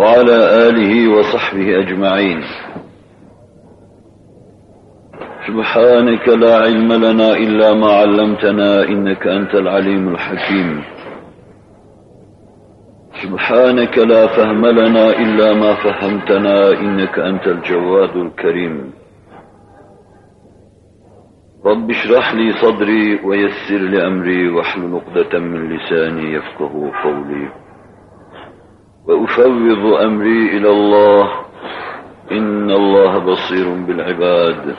وعلى آله وصحبه أجمعين. سبحانك لا علم لنا إلا ما علمتنا إنك أنت العليم الحكيم. سبحانك لا فهم لنا إلا ما فهمتنا إنك أنت الجواد الكريم. رب اشرح لي صدري ويسر لي أمري واحلل عقدة من لساني يفقه قولي. وأفوض أمري إلى الله. إن الله بصير بالعباد.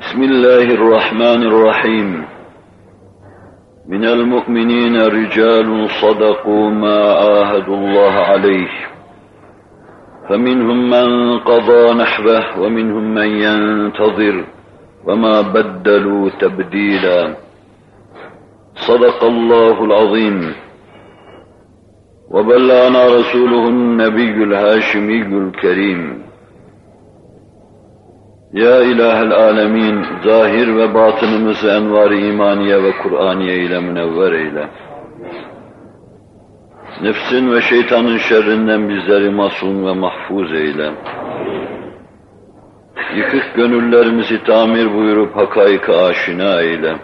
بسم الله الرحمن الرحيم. من المؤمنين رجال صدقوا ما عاهدوا الله عليه. فمنهم من قضى نحبه ومنهم من ينتظر وما بدلوا تبديلا. صدق الله العظيم. وبلغنا رسوله النبي الهاشمي الكريم Ya İlahel Alemin, zahir ve batınımızı envar-ı imaniye ve Kur'aniye ile münevver eyle. Nefsin ve şeytanın şerrinden bizleri masum ve mahfuz eyle. Yıkık gönüllerimizi tamir buyurup hakaika aşina eyle.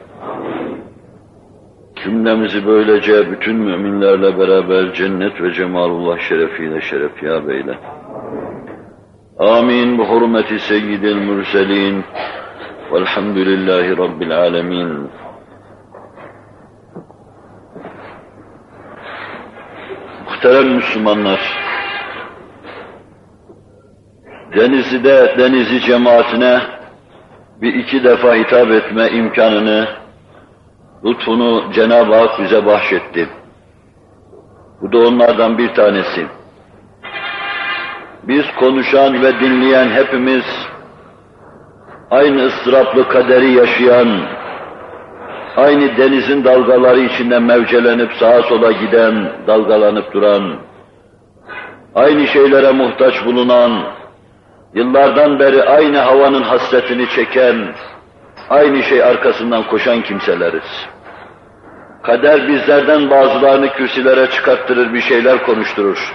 Cümlemizi böylece bütün müminlerle beraber cennet ve cemalullah şerefiyle şerefyab eyle. Amin. Bu hurmeti seyyidil mürselin. Velhamdülillahi Rabbil alemin. Muhterem Müslümanlar, Denizli'de Denizli cemaatine bir iki defa hitap etme imkanını, lütfunu Cenab-ı Hak bize bahşetti. Bu da onlardan bir tanesi. Biz konuşan ve dinleyen hepimiz aynı ıstıraplı kaderi yaşayan, aynı denizin dalgaları içinde mevcelenip sağa sola giden, dalgalanıp duran, aynı şeylere muhtaç bulunan, yıllardan beri aynı havanın hasretini çeken, aynı şey arkasından koşan kimseleriz. Kader bizlerden bazılarını kürsülere çıkarttırır, bir şeyler konuşturur.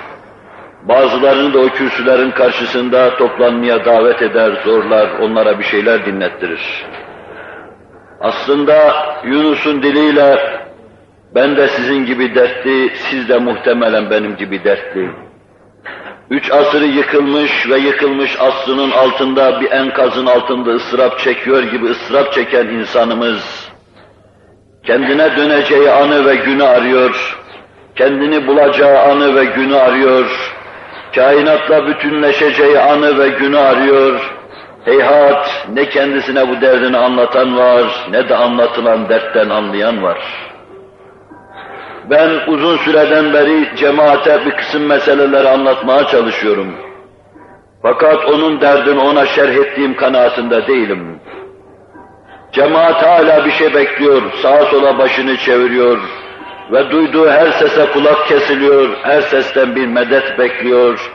Bazılarını da o kürsülerin karşısında toplanmaya davet eder, zorlar, onlara bir şeyler dinlettirir. Aslında Yunus'un diliyle ben de sizin gibi dertli, siz de muhtemelen benim gibi dertli. Üç asırı yıkılmış ve yıkılmış aslının altında bir enkazın altında ıstırap çekiyor gibi ıstırap çeken insanımız, kendine döneceği anı ve günü arıyor, kendini bulacağı anı ve günü arıyor, kainatla bütünleşeceği anı ve günü arıyor. Heyhat ne kendisine bu derdini anlatan var, ne de anlatılan dertten anlayan var. Ben uzun süreden beri cemaate bir kısım meseleleri anlatmaya çalışıyorum. Fakat onun derdini ona şerh ettiğim kanaatinde değilim. Cemaat hala bir şey bekliyor, sağa sola başını çeviriyor, ve duyduğu her sese kulak kesiliyor, her sesten bir medet bekliyor.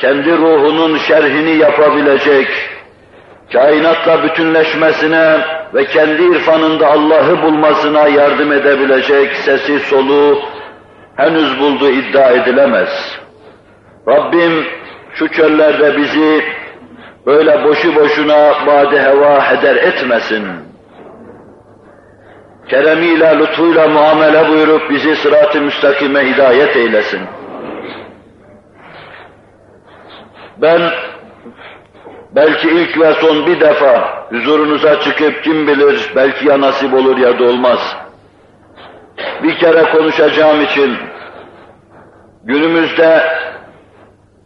Kendi ruhunun şerhini yapabilecek, kainatla bütünleşmesine ve kendi irfanında Allah'ı bulmasına yardım edebilecek sesi soluğu henüz bulduğu iddia edilemez. Rabbim şu çöllerde bizi böyle boşu boşuna bade heva heder etmesin keremiyle, lütfuyla muamele buyurup bizi sırat-ı müstakime hidayet eylesin. Ben belki ilk ve son bir defa huzurunuza çıkıp kim bilir belki ya nasip olur ya da olmaz. Bir kere konuşacağım için günümüzde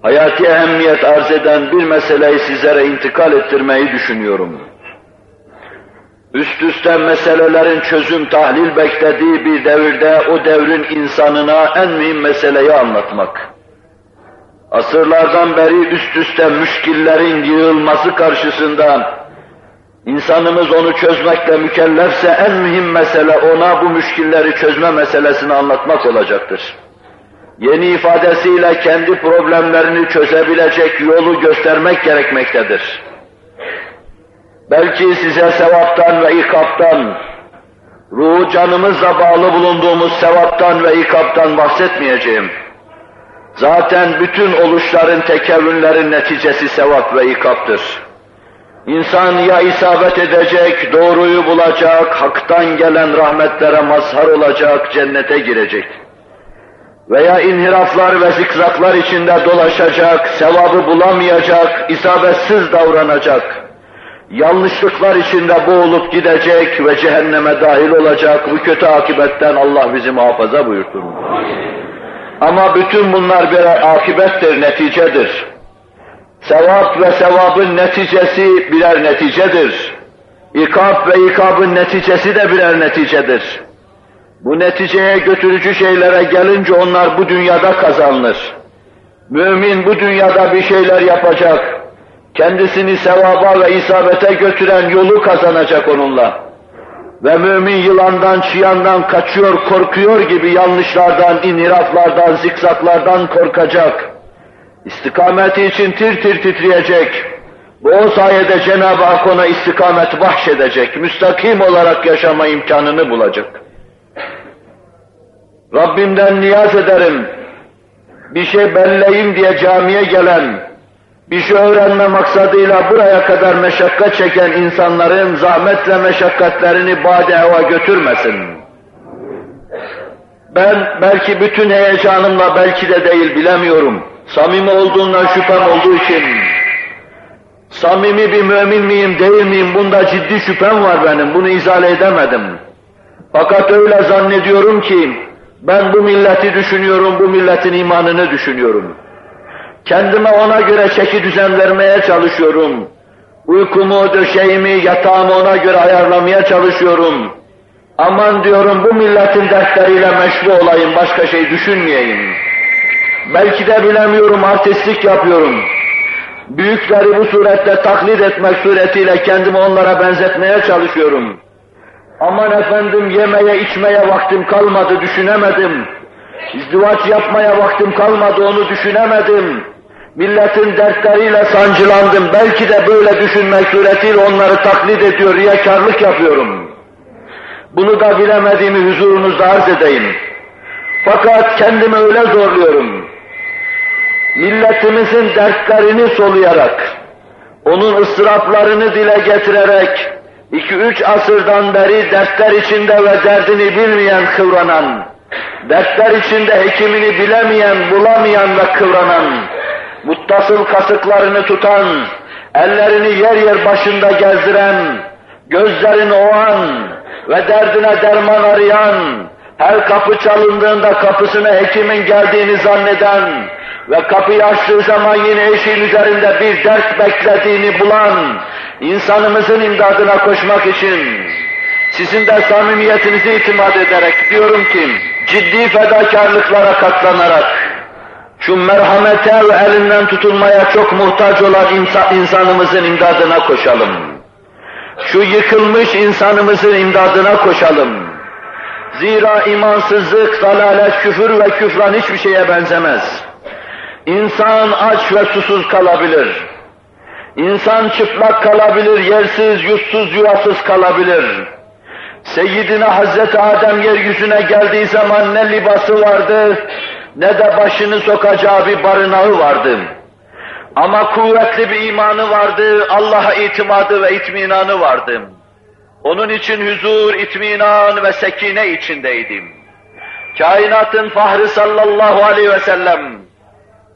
hayati ehemmiyet arz eden bir meseleyi sizlere intikal ettirmeyi düşünüyorum. üst üste meselelerin çözüm tahlil beklediği bir devirde o devrin insanına en mühim meseleyi anlatmak. Asırlardan beri üst üste müşkillerin yığılması karşısında insanımız onu çözmekle mükellefse en mühim mesele ona bu müşkilleri çözme meselesini anlatmak olacaktır. Yeni ifadesiyle kendi problemlerini çözebilecek yolu göstermek gerekmektedir. Belki size sevaptan ve ikaptan, ruhu canımızla bağlı bulunduğumuz sevaptan ve ikaptan bahsetmeyeceğim. Zaten bütün oluşların, tekevünlerin neticesi sevap ve ikaptır. İnsan ya isabet edecek, doğruyu bulacak, haktan gelen rahmetlere mazhar olacak, cennete girecek. Veya inhiraflar ve zikzaklar içinde dolaşacak, sevabı bulamayacak, isabetsiz davranacak yanlışlıklar içinde boğulup gidecek ve cehenneme dahil olacak. Bu kötü akibetten Allah bizi muhafaza buyursun. Ama bütün bunlar birer akibettir, neticedir. Sevap ve sevabın neticesi birer neticedir. İkab ve ikabın neticesi de birer neticedir. Bu neticeye götürücü şeylere gelince onlar bu dünyada kazanılır. Mümin bu dünyada bir şeyler yapacak, kendisini sevaba ve isabete götüren yolu kazanacak onunla. Ve mümin yılandan, çıyandan kaçıyor, korkuyor gibi yanlışlardan, inhiraflardan, zikzaklardan korkacak. İstikameti için tir tir titreyecek. Bu o sayede Cenab-ı Hak ona istikamet bahşedecek, müstakim olarak yaşama imkanını bulacak. Rabbimden niyaz ederim, bir şey belleyim diye camiye gelen, bir şey öğrenme maksadıyla buraya kadar meşakkat çeken insanların zahmetle meşakkatlerini bade hava götürmesin. Ben belki bütün heyecanımla belki de değil bilemiyorum. Samimi olduğundan şüphem olduğu için samimi bir mümin miyim değil miyim bunda ciddi şüphem var benim. Bunu izale edemedim. Fakat öyle zannediyorum ki ben bu milleti düşünüyorum, bu milletin imanını düşünüyorum. Kendime ona göre çeki düzen vermeye çalışıyorum. Uykumu, döşeğimi, yatağımı ona göre ayarlamaya çalışıyorum. Aman diyorum bu milletin dertleriyle meşru olayım, başka şey düşünmeyeyim. Belki de bilemiyorum, artistlik yapıyorum. Büyükleri bu surette taklit etmek suretiyle kendimi onlara benzetmeye çalışıyorum. Aman efendim yemeye içmeye vaktim kalmadı, düşünemedim. İzdivaç yapmaya vaktim kalmadı, onu düşünemedim. Milletin dertleriyle sancılandım. Belki de böyle düşünmek suretiyle onları taklit ediyor, riyakarlık yapıyorum. Bunu da bilemediğimi huzurunuzda arz edeyim. Fakat kendimi öyle zorluyorum. Milletimizin dertlerini soluyarak, onun ıstıraplarını dile getirerek, iki üç asırdan beri dertler içinde ve derdini bilmeyen kıvranan, dertler içinde hekimini bilemeyen, bulamayan ve kıvranan, muttasıl kasıklarını tutan, ellerini yer yer başında gezdiren, gözlerini oğan ve derdine derman arayan, her kapı çalındığında kapısına hekimin geldiğini zanneden ve kapıyı açtığı zaman yine eşiğin üzerinde bir dert beklediğini bulan, insanımızın imdadına koşmak için, sizin de samimiyetinizi itimat ederek diyorum ki, ciddi fedakarlıklara katlanarak, şu merhamete ve elinden tutulmaya çok muhtaç olan insanımızın imdadına koşalım. Şu yıkılmış insanımızın imdadına koşalım. Zira imansızlık, dalalet, küfür ve küfran hiçbir şeye benzemez. İnsan aç ve susuz kalabilir. İnsan çıplak kalabilir, yersiz, yutsuz, yuvasız kalabilir. Seyyidina Hazreti Adem yeryüzüne geldiği zaman ne libası vardı, ne de başını sokacağı bir barınağı vardı. Ama kuvvetli bir imanı vardı, Allah'a itimadı ve itminanı vardı. Onun için huzur, itminan ve sekine içindeydim. Kainatın fahri sallallahu aleyhi ve sellem,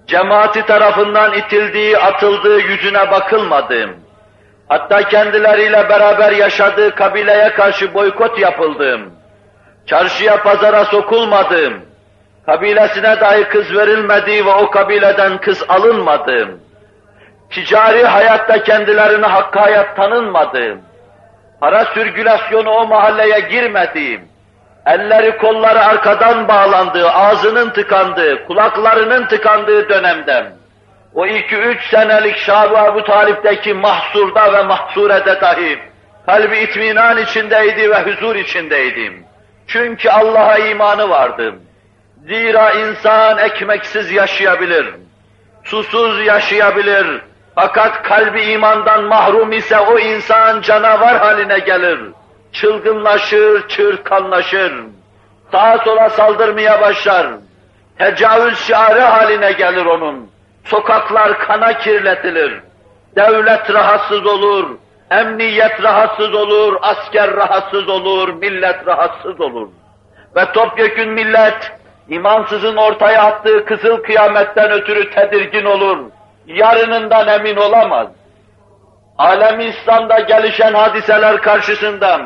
cemaati tarafından itildiği, atıldığı yüzüne bakılmadı. Hatta kendileriyle beraber yaşadığı kabileye karşı boykot yapıldı. Çarşıya pazara sokulmadım kabilesine dahi kız verilmedi ve o kabileden kız alınmadı. Ticari hayatta kendilerine hakka hayat tanınmadı. para sürgülasyonu o mahalleye girmediğim, elleri kolları arkadan bağlandığı, ağzının tıkandığı, kulaklarının tıkandığı dönemden, o iki üç senelik Şab-ı Ebu Talip'teki mahsurda ve mahsurede dahi kalbi itminan içindeydi ve huzur içindeydim. Çünkü Allah'a imanı vardı. Zira insan ekmeksiz yaşayabilir, susuz yaşayabilir. Fakat kalbi imandan mahrum ise o insan canavar haline gelir. Çılgınlaşır, çırkanlaşır. Sağa sola saldırmaya başlar. Tecavüz şiarı haline gelir onun. Sokaklar kana kirletilir. Devlet rahatsız olur, emniyet rahatsız olur, asker rahatsız olur, millet rahatsız olur. Ve topyekün millet, imansızın ortaya attığı kızıl kıyametten ötürü tedirgin olur. Yarınından emin olamaz. Alemi İslam'da gelişen hadiseler karşısında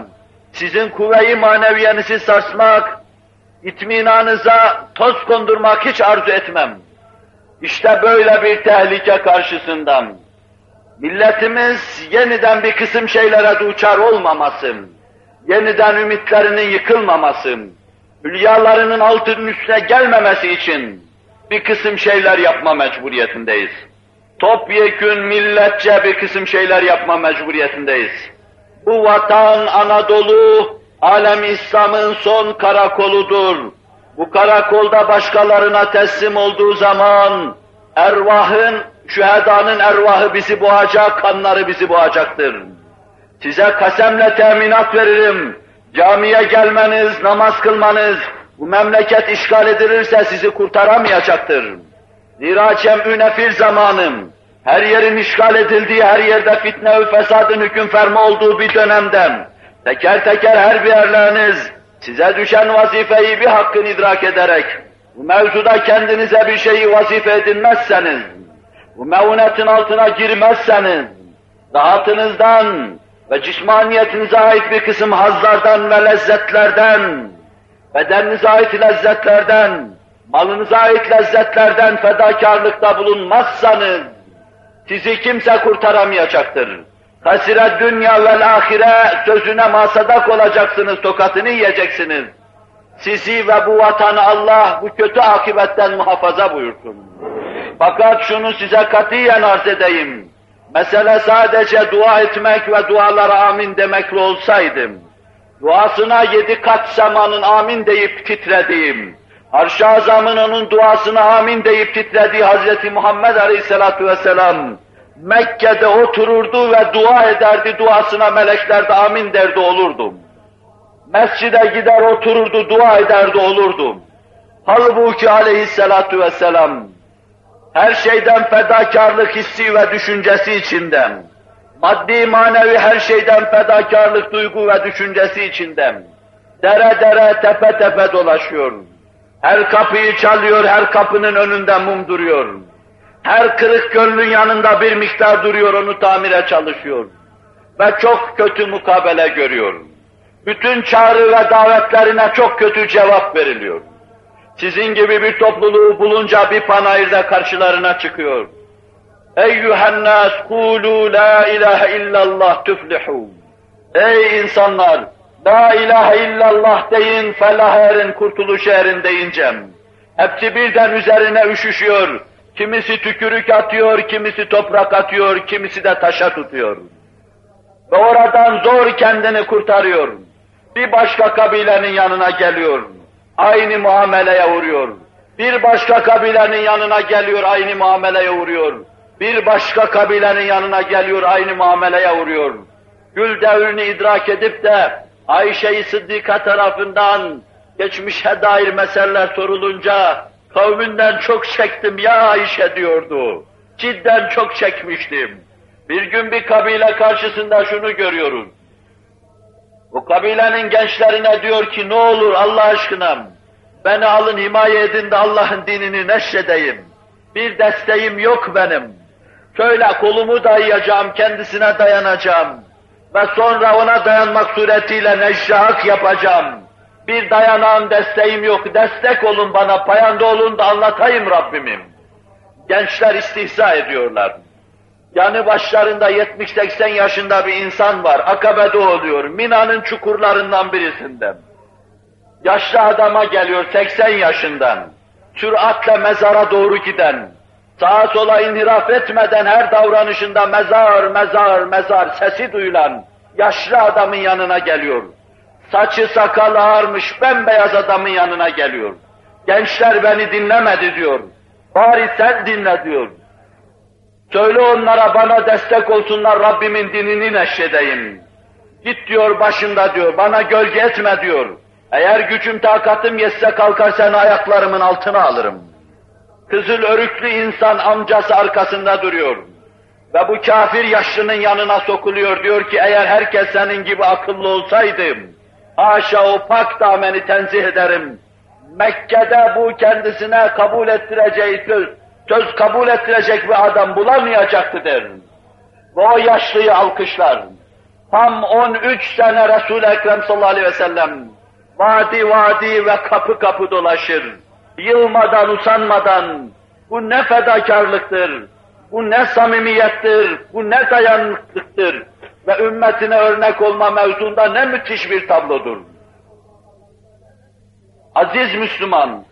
sizin kuvve-i maneviyenizi sarsmak, itminanıza toz kondurmak hiç arzu etmem. İşte böyle bir tehlike karşısında milletimiz yeniden bir kısım şeylere duçar olmaması, yeniden ümitlerinin yıkılmaması, hülyalarının altının üstüne gelmemesi için bir kısım şeyler yapma mecburiyetindeyiz. Topyekün milletçe bir kısım şeyler yapma mecburiyetindeyiz. Bu vatan Anadolu, alem İslam'ın son karakoludur. Bu karakolda başkalarına teslim olduğu zaman ervahın, şühedanın ervahı bizi boğacak, kanları bizi boğacaktır. Size kasemle teminat veririm. Camiye gelmeniz, namaz kılmanız, bu memleket işgal edilirse sizi kurtaramayacaktır. Zira cem'ü nefir zamanım, her yerin işgal edildiği, her yerde fitne ve fesadın hüküm ferma olduğu bir dönemden, teker teker her bir yerleriniz, size düşen vazifeyi bir hakkın idrak ederek, bu mevzuda kendinize bir şeyi vazife edinmezseniz, bu meunetin altına girmezseniz, rahatınızdan ve cismaniyetinize ait bir kısım hazlardan ve lezzetlerden, bedeninize ait lezzetlerden, malınıza ait lezzetlerden fedakarlıkta bulunmazsanız, sizi kimse kurtaramayacaktır. Hasire dünya ve ahire sözüne masadak olacaksınız, tokatını yiyeceksiniz. Sizi ve bu vatanı Allah bu kötü akibetten muhafaza buyursun. Fakat şunu size katiyen arz edeyim. Mesele sadece dua etmek ve dualara amin demekle olsaydım, duasına yedi kat semanın amin deyip titrediğim, Arş-ı Azam'ın onun duasına amin deyip titrediği Hz. Muhammed Aleyhisselatü Vesselam, Mekke'de otururdu ve dua ederdi, duasına melekler de amin derdi olurdum. Mescide gider otururdu, dua ederdi olurdum. Halbuki aleyhissalatu vesselam, her şeyden fedakarlık hissi ve düşüncesi içinden, maddi manevi her şeyden fedakarlık duygu ve düşüncesi içinden, dere dere tepe tepe dolaşıyor. Her kapıyı çalıyor, her kapının önünde mum duruyor. Her kırık gönlün yanında bir miktar duruyor, onu tamire çalışıyor. Ve çok kötü mukabele görüyor. Bütün çağrı ve davetlerine çok kötü cevap veriliyor. Sizin gibi bir topluluğu bulunca bir panayırda karşılarına çıkıyor. Eyyühennâs kûlû la ilahe illallah tüflihû. Ey insanlar! La ilahe illallah deyin, felah erin, kurtuluş erin deyince. Hepsi birden üzerine üşüşüyor. Kimisi tükürük atıyor, kimisi toprak atıyor, kimisi de taşa tutuyor. Ve oradan zor kendini kurtarıyor. Bir başka kabilenin yanına geliyor. Aynı muameleye uğruyor. Bir başka kabilenin yanına geliyor, aynı muameleye uğruyor. Bir başka kabilenin yanına geliyor, aynı muameleye uğruyor. Gül devrini idrak edip de Ayşe-i Sıddika tarafından geçmişe dair meseleler sorulunca kavminden çok çektim ya Ayşe diyordu. Cidden çok çekmiştim. Bir gün bir kabile karşısında şunu görüyoruz. Bu kabilenin gençlerine diyor ki ne olur Allah aşkına beni alın himaye edin de Allah'ın dinini neşredeyim. Bir desteğim yok benim. Şöyle kolumu dayayacağım, kendisine dayanacağım. Ve sonra ona dayanmak suretiyle neşre hak yapacağım. Bir dayanağım, desteğim yok. Destek olun bana, payanda olun da anlatayım Rabbimim. Gençler istihza ediyorlar. Yanı başlarında 70-80 yaşında bir insan var, akabede oluyor, Mina'nın çukurlarından birisinde. Yaşlı adama geliyor 80 yaşından, süratle mezara doğru giden, sağa sola inhiraf etmeden her davranışında mezar, mezar, mezar sesi duyulan yaşlı adamın yanına geliyor. Saçı sakal ağarmış bembeyaz adamın yanına geliyor. Gençler beni dinlemedi diyor. Bari sen dinle diyor. Söyle onlara bana destek olsunlar Rabbimin dinini neşredeyim. Git diyor başında diyor, bana gölge etme diyor. Eğer gücüm takatım yetse kalkar seni ayaklarımın altına alırım. Kızıl örüklü insan amcası arkasında duruyor. Ve bu kafir yaşlının yanına sokuluyor. Diyor ki eğer herkes senin gibi akıllı olsaydım, haşa o pak dameni tenzih ederim. Mekke'de bu kendisine kabul ettireceği söz, söz kabul ettirecek bir adam bulamayacaktı der. Ve o yaşlıyı alkışlar. Tam 13 sene Resul-i Ekrem sallallahu aleyhi ve sellem vadi vadi ve kapı kapı dolaşır. Yılmadan, usanmadan bu ne fedakarlıktır, bu ne samimiyettir, bu ne dayanıklıktır ve ümmetine örnek olma mevzunda ne müthiş bir tablodur. Aziz Müslüman,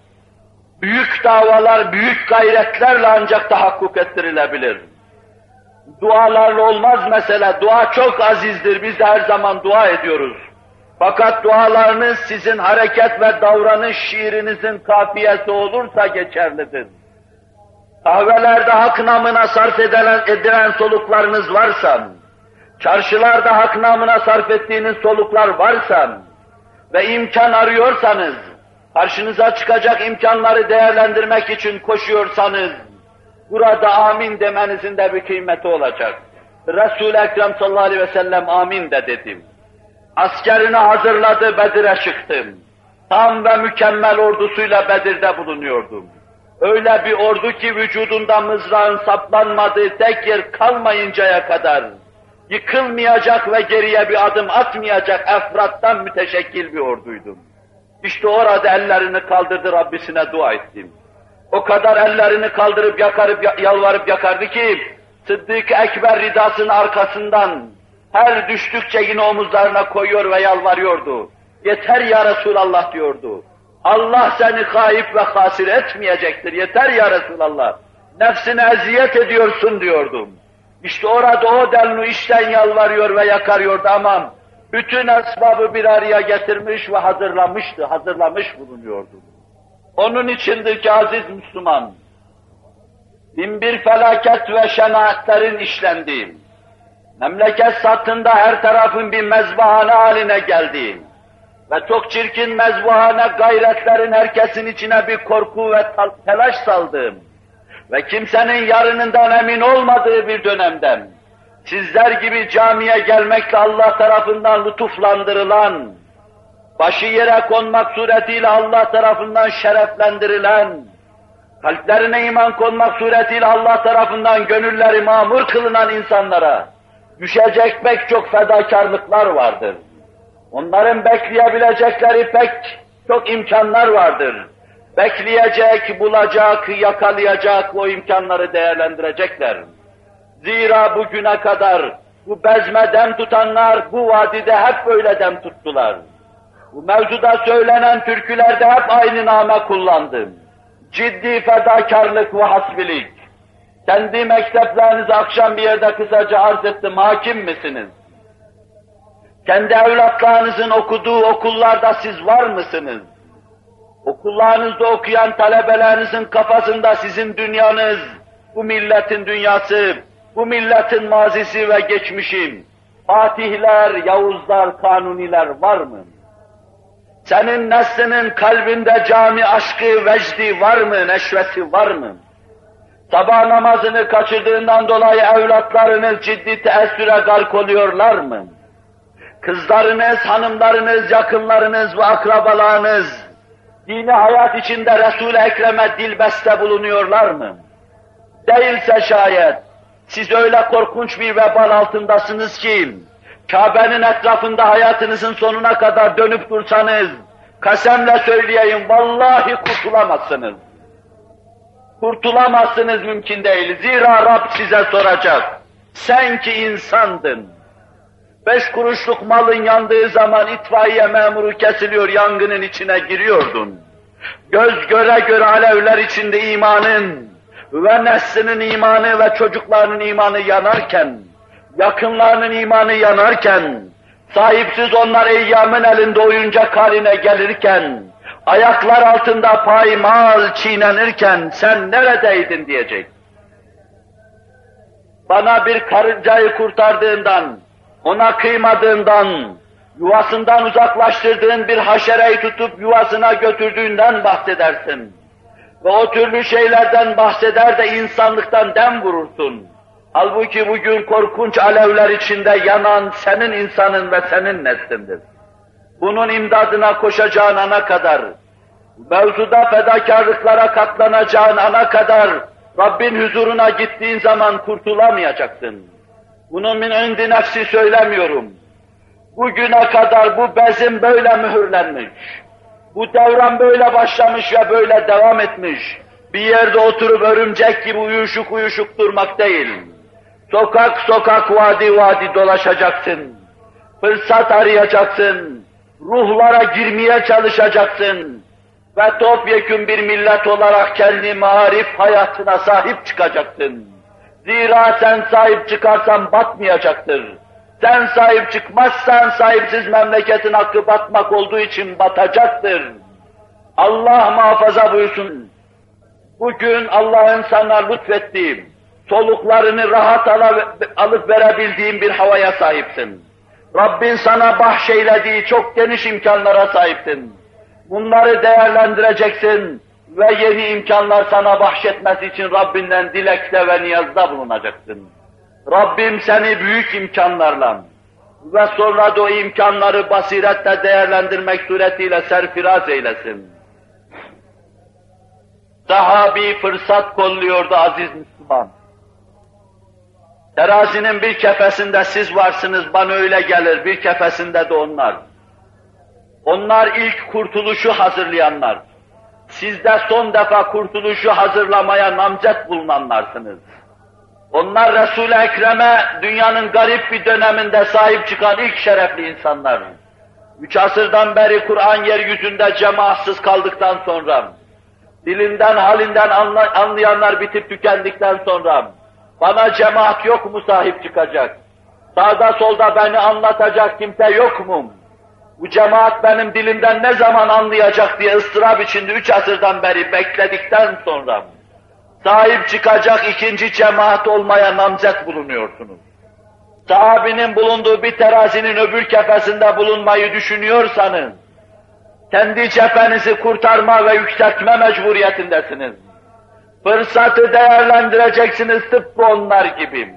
büyük davalar, büyük gayretlerle ancak tahakkuk ettirilebilir. Dualarla olmaz mesela, dua çok azizdir, biz de her zaman dua ediyoruz. Fakat dualarınız sizin hareket ve davranış şiirinizin kafiyesi olursa geçerlidir. Kahvelerde hak namına sarf edilen, edilen soluklarınız varsa, çarşılarda hak namına sarf ettiğiniz soluklar varsa ve imkan arıyorsanız, karşınıza çıkacak imkanları değerlendirmek için koşuyorsanız, burada amin demenizin de bir kıymeti olacak. Resul-i Ekrem sallallahu aleyhi ve sellem amin de dedim. Askerini hazırladı, Bedir'e çıktım. Tam ve mükemmel ordusuyla Bedir'de bulunuyordum. Öyle bir ordu ki vücudunda mızrağın saplanmadığı tek yer kalmayıncaya kadar, yıkılmayacak ve geriye bir adım atmayacak efrattan müteşekkil bir orduydum. İşte orada ellerini kaldırdı Rabbisine dua ettim. O kadar ellerini kaldırıp yakarıp yalvarıp yakardı ki Sıddık Ekber ridasının arkasından her düştükçe yine omuzlarına koyuyor ve yalvarıyordu. Yeter ya Resulallah diyordu. Allah seni kayıp ve hasir etmeyecektir. Yeter ya Resulallah. Nefsine eziyet ediyorsun diyordum. İşte orada o denli işten yalvarıyor ve yakarıyordu ama bütün esbabı bir araya getirmiş ve hazırlamıştı, hazırlamış bulunuyordu. Onun içindir ki aziz Müslüman, binbir felaket ve şenaatlerin işlendiği, memleket satında her tarafın bir mezbahane haline geldiği ve çok çirkin mezbahane gayretlerin herkesin içine bir korku ve telaş saldığım ve kimsenin yarınından emin olmadığı bir dönemden, sizler gibi camiye gelmekle Allah tarafından lütuflandırılan, başı yere konmak suretiyle Allah tarafından şereflendirilen, kalplerine iman konmak suretiyle Allah tarafından gönülleri mamur kılınan insanlara düşecek pek çok fedakarlıklar vardır. Onların bekleyebilecekleri pek çok imkanlar vardır. Bekleyecek, bulacak, yakalayacak o imkanları değerlendirecekler. Zira bugüne kadar bu bezme dem tutanlar bu vadide hep böyle dem tuttular. Bu mevzuda söylenen türkülerde hep aynı name kullandım. Ciddi fedakarlık ve hasbilik. Kendi mekteplerinizi akşam bir yerde kısaca arz ettim, hakim misiniz? Kendi evlatlarınızın okuduğu okullarda siz var mısınız? Okullarınızda okuyan talebelerinizin kafasında sizin dünyanız, bu milletin dünyası, bu milletin mazisi ve geçmişi, Fatihler, Yavuzlar, Kanuniler var mı? Senin neslinin kalbinde cami aşkı, vecdi var mı, neşveti var mı? Sabah namazını kaçırdığından dolayı evlatlarınız ciddi teessüre gark oluyorlar mı? Kızlarınız, hanımlarınız, yakınlarınız ve akrabalarınız dini hayat içinde Resul-i Ekrem'e dilbeste bulunuyorlar mı? Değilse şayet siz öyle korkunç bir vebal altındasınız ki Kabe'nin etrafında hayatınızın sonuna kadar dönüp dursanız kasemle söyleyeyim vallahi kurtulamazsınız. Kurtulamazsınız mümkün değil. Zira Rab size soracak. Sen ki insandın. Beş kuruşluk malın yandığı zaman itfaiye memuru kesiliyor, yangının içine giriyordun. Göz göre göre alevler içinde imanın ve neslinin imanı ve çocuklarının imanı yanarken, yakınlarının imanı yanarken, sahipsiz onlar eyyamın elinde oyuncak haline gelirken, ayaklar altında paymal çiğnenirken sen neredeydin diyecek. Bana bir karıncayı kurtardığından, ona kıymadığından, yuvasından uzaklaştırdığın bir haşereyi tutup yuvasına götürdüğünden bahsedersin. Ve o türlü şeylerden bahseder de insanlıktan dem vurursun. Halbuki bugün korkunç alevler içinde yanan senin insanın ve senin neslindir. Bunun imdadına koşacağın ana kadar, mevzuda fedakarlıklara katlanacağın ana kadar, Rabbin huzuruna gittiğin zaman kurtulamayacaksın. Bunu min indi nefsi söylemiyorum. Bugüne kadar bu bezin böyle mühürlenmiş. Bu devran böyle başlamış ve böyle devam etmiş. Bir yerde oturup örümcek gibi uyuşuk uyuşuk durmak değil. Sokak sokak vadi vadi dolaşacaksın. Fırsat arayacaksın. Ruhlara girmeye çalışacaksın. Ve topyekun bir millet olarak kendi marif hayatına sahip çıkacaksın. Zira sen sahip çıkarsan batmayacaktır. Sen sahip çıkmazsan sahipsiz memleketin hakkı batmak olduğu için batacaktır. Allah muhafaza buyursun. Bugün Allah'ın sana lütfettiği, soluklarını rahat alıp verebildiğin bir havaya sahipsin. Rabbin sana bahşeylediği çok geniş imkanlara sahipsin. Bunları değerlendireceksin ve yeni imkanlar sana bahşetmesi için Rabbinden dilekte ve niyazda bulunacaksın. Rabbim seni büyük imkanlarla ve sonra da o imkanları basiretle değerlendirmek suretiyle serfiraz eylesin. Sahabi fırsat kolluyordu aziz Müslüman. Terazinin bir kefesinde siz varsınız, bana öyle gelir, bir kefesinde de onlar. Onlar ilk kurtuluşu hazırlayanlar. Siz de son defa kurtuluşu hazırlamaya namzet bulunanlarsınız. Onlar Resul-i Ekrem'e dünyanın garip bir döneminde sahip çıkan ilk şerefli insanlar. Üç asırdan beri Kur'an yeryüzünde cemaatsız kaldıktan sonra, dilinden halinden anlayanlar bitip tükendikten sonra, bana cemaat yok mu sahip çıkacak? Sağda solda beni anlatacak kimse yok mu? Bu cemaat benim dilimden ne zaman anlayacak diye ıstırap içinde üç asırdan beri bekledikten sonra, sahip çıkacak ikinci cemaat olmaya namzet bulunuyorsunuz. Sahabinin bulunduğu bir terazinin öbür kefesinde bulunmayı düşünüyorsanız, kendi cephenizi kurtarma ve yükseltme mecburiyetindesiniz. Fırsatı değerlendireceksiniz tıpkı onlar gibi.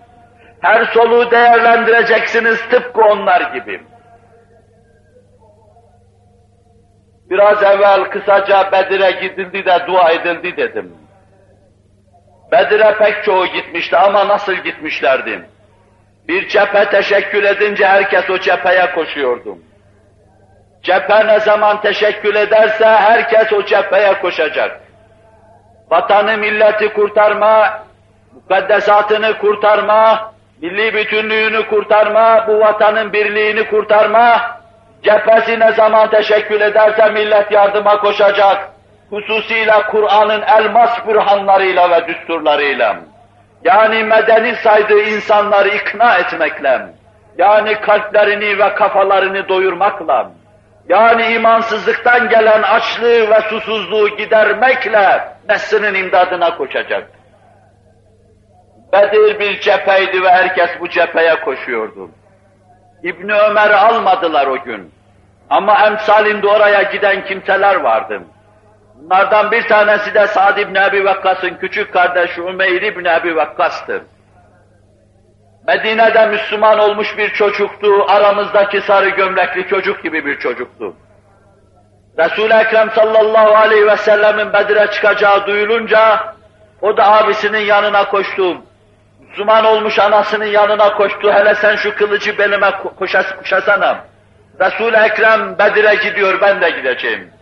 Her soluğu değerlendireceksiniz tıpkı onlar gibi. Biraz evvel kısaca Bedir'e gidildi de dua edildi dedim. Bedir'e pek çoğu gitmişti ama nasıl gitmişlerdi? Bir cephe teşekkül edince herkes o cepheye koşuyordu. Cephe ne zaman teşekkül ederse herkes o cepheye koşacak. Vatanı milleti kurtarma, mukaddesatını kurtarma, milli bütünlüğünü kurtarma, bu vatanın birliğini kurtarma, cephesi ne zaman teşekkül ederse millet yardıma koşacak hususiyle Kur'an'ın elmas bürhanlarıyla ve düsturlarıyla, yani medeni saydığı insanları ikna etmekle, yani kalplerini ve kafalarını doyurmakla, yani imansızlıktan gelen açlığı ve susuzluğu gidermekle neslinin imdadına koşacak. Bedir bir cepheydi ve herkes bu cepheye koşuyordu. İbni Ömer'i almadılar o gün. Ama emsalinde oraya giden kimseler vardı. Bunlardan bir tanesi de Sa'd ibn Ebi Vakkas'ın küçük kardeşi Ümeyr ibn Ebi Vakkas'tır. Medine'de Müslüman olmuş bir çocuktu, aramızdaki sarı gömlekli çocuk gibi bir çocuktu. Resul-i Ekrem sallallahu aleyhi ve sellemin Bedir'e çıkacağı duyulunca, o da abisinin yanına koştu. Müslüman olmuş anasının yanına koştu, hele sen şu kılıcı belime kuşas, kuşasana. Resul-i Ekrem Bedir'e gidiyor, ben de gideceğim.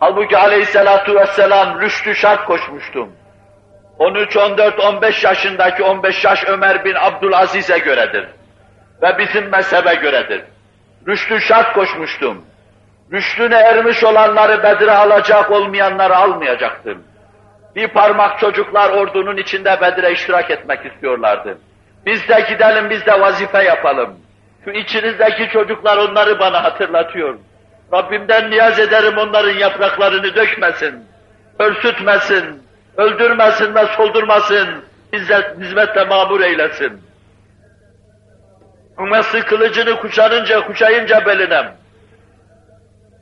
Halbuki aleyhissalatu vesselam rüştü şart koşmuştum. 13, 14, 15 yaşındaki 15 yaş Ömer bin Abdülaziz'e göredir. Ve bizim mezhebe göredir. Rüştü şart koşmuştum. Rüştüne ermiş olanları Bedir'e alacak, olmayanları almayacaktım. Bir parmak çocuklar ordunun içinde Bedir'e iştirak etmek istiyorlardı. Biz de gidelim, biz de vazife yapalım. Şu içinizdeki çocuklar onları bana hatırlatıyor. Rabbimden niyaz ederim onların yapraklarını dökmesin, örsütmesin, öldürmesin ve soldurmasın, hizmet, hizmetle mamur eylesin. Ümmesi kılıcını kuşanınca, kuşayınca belinem,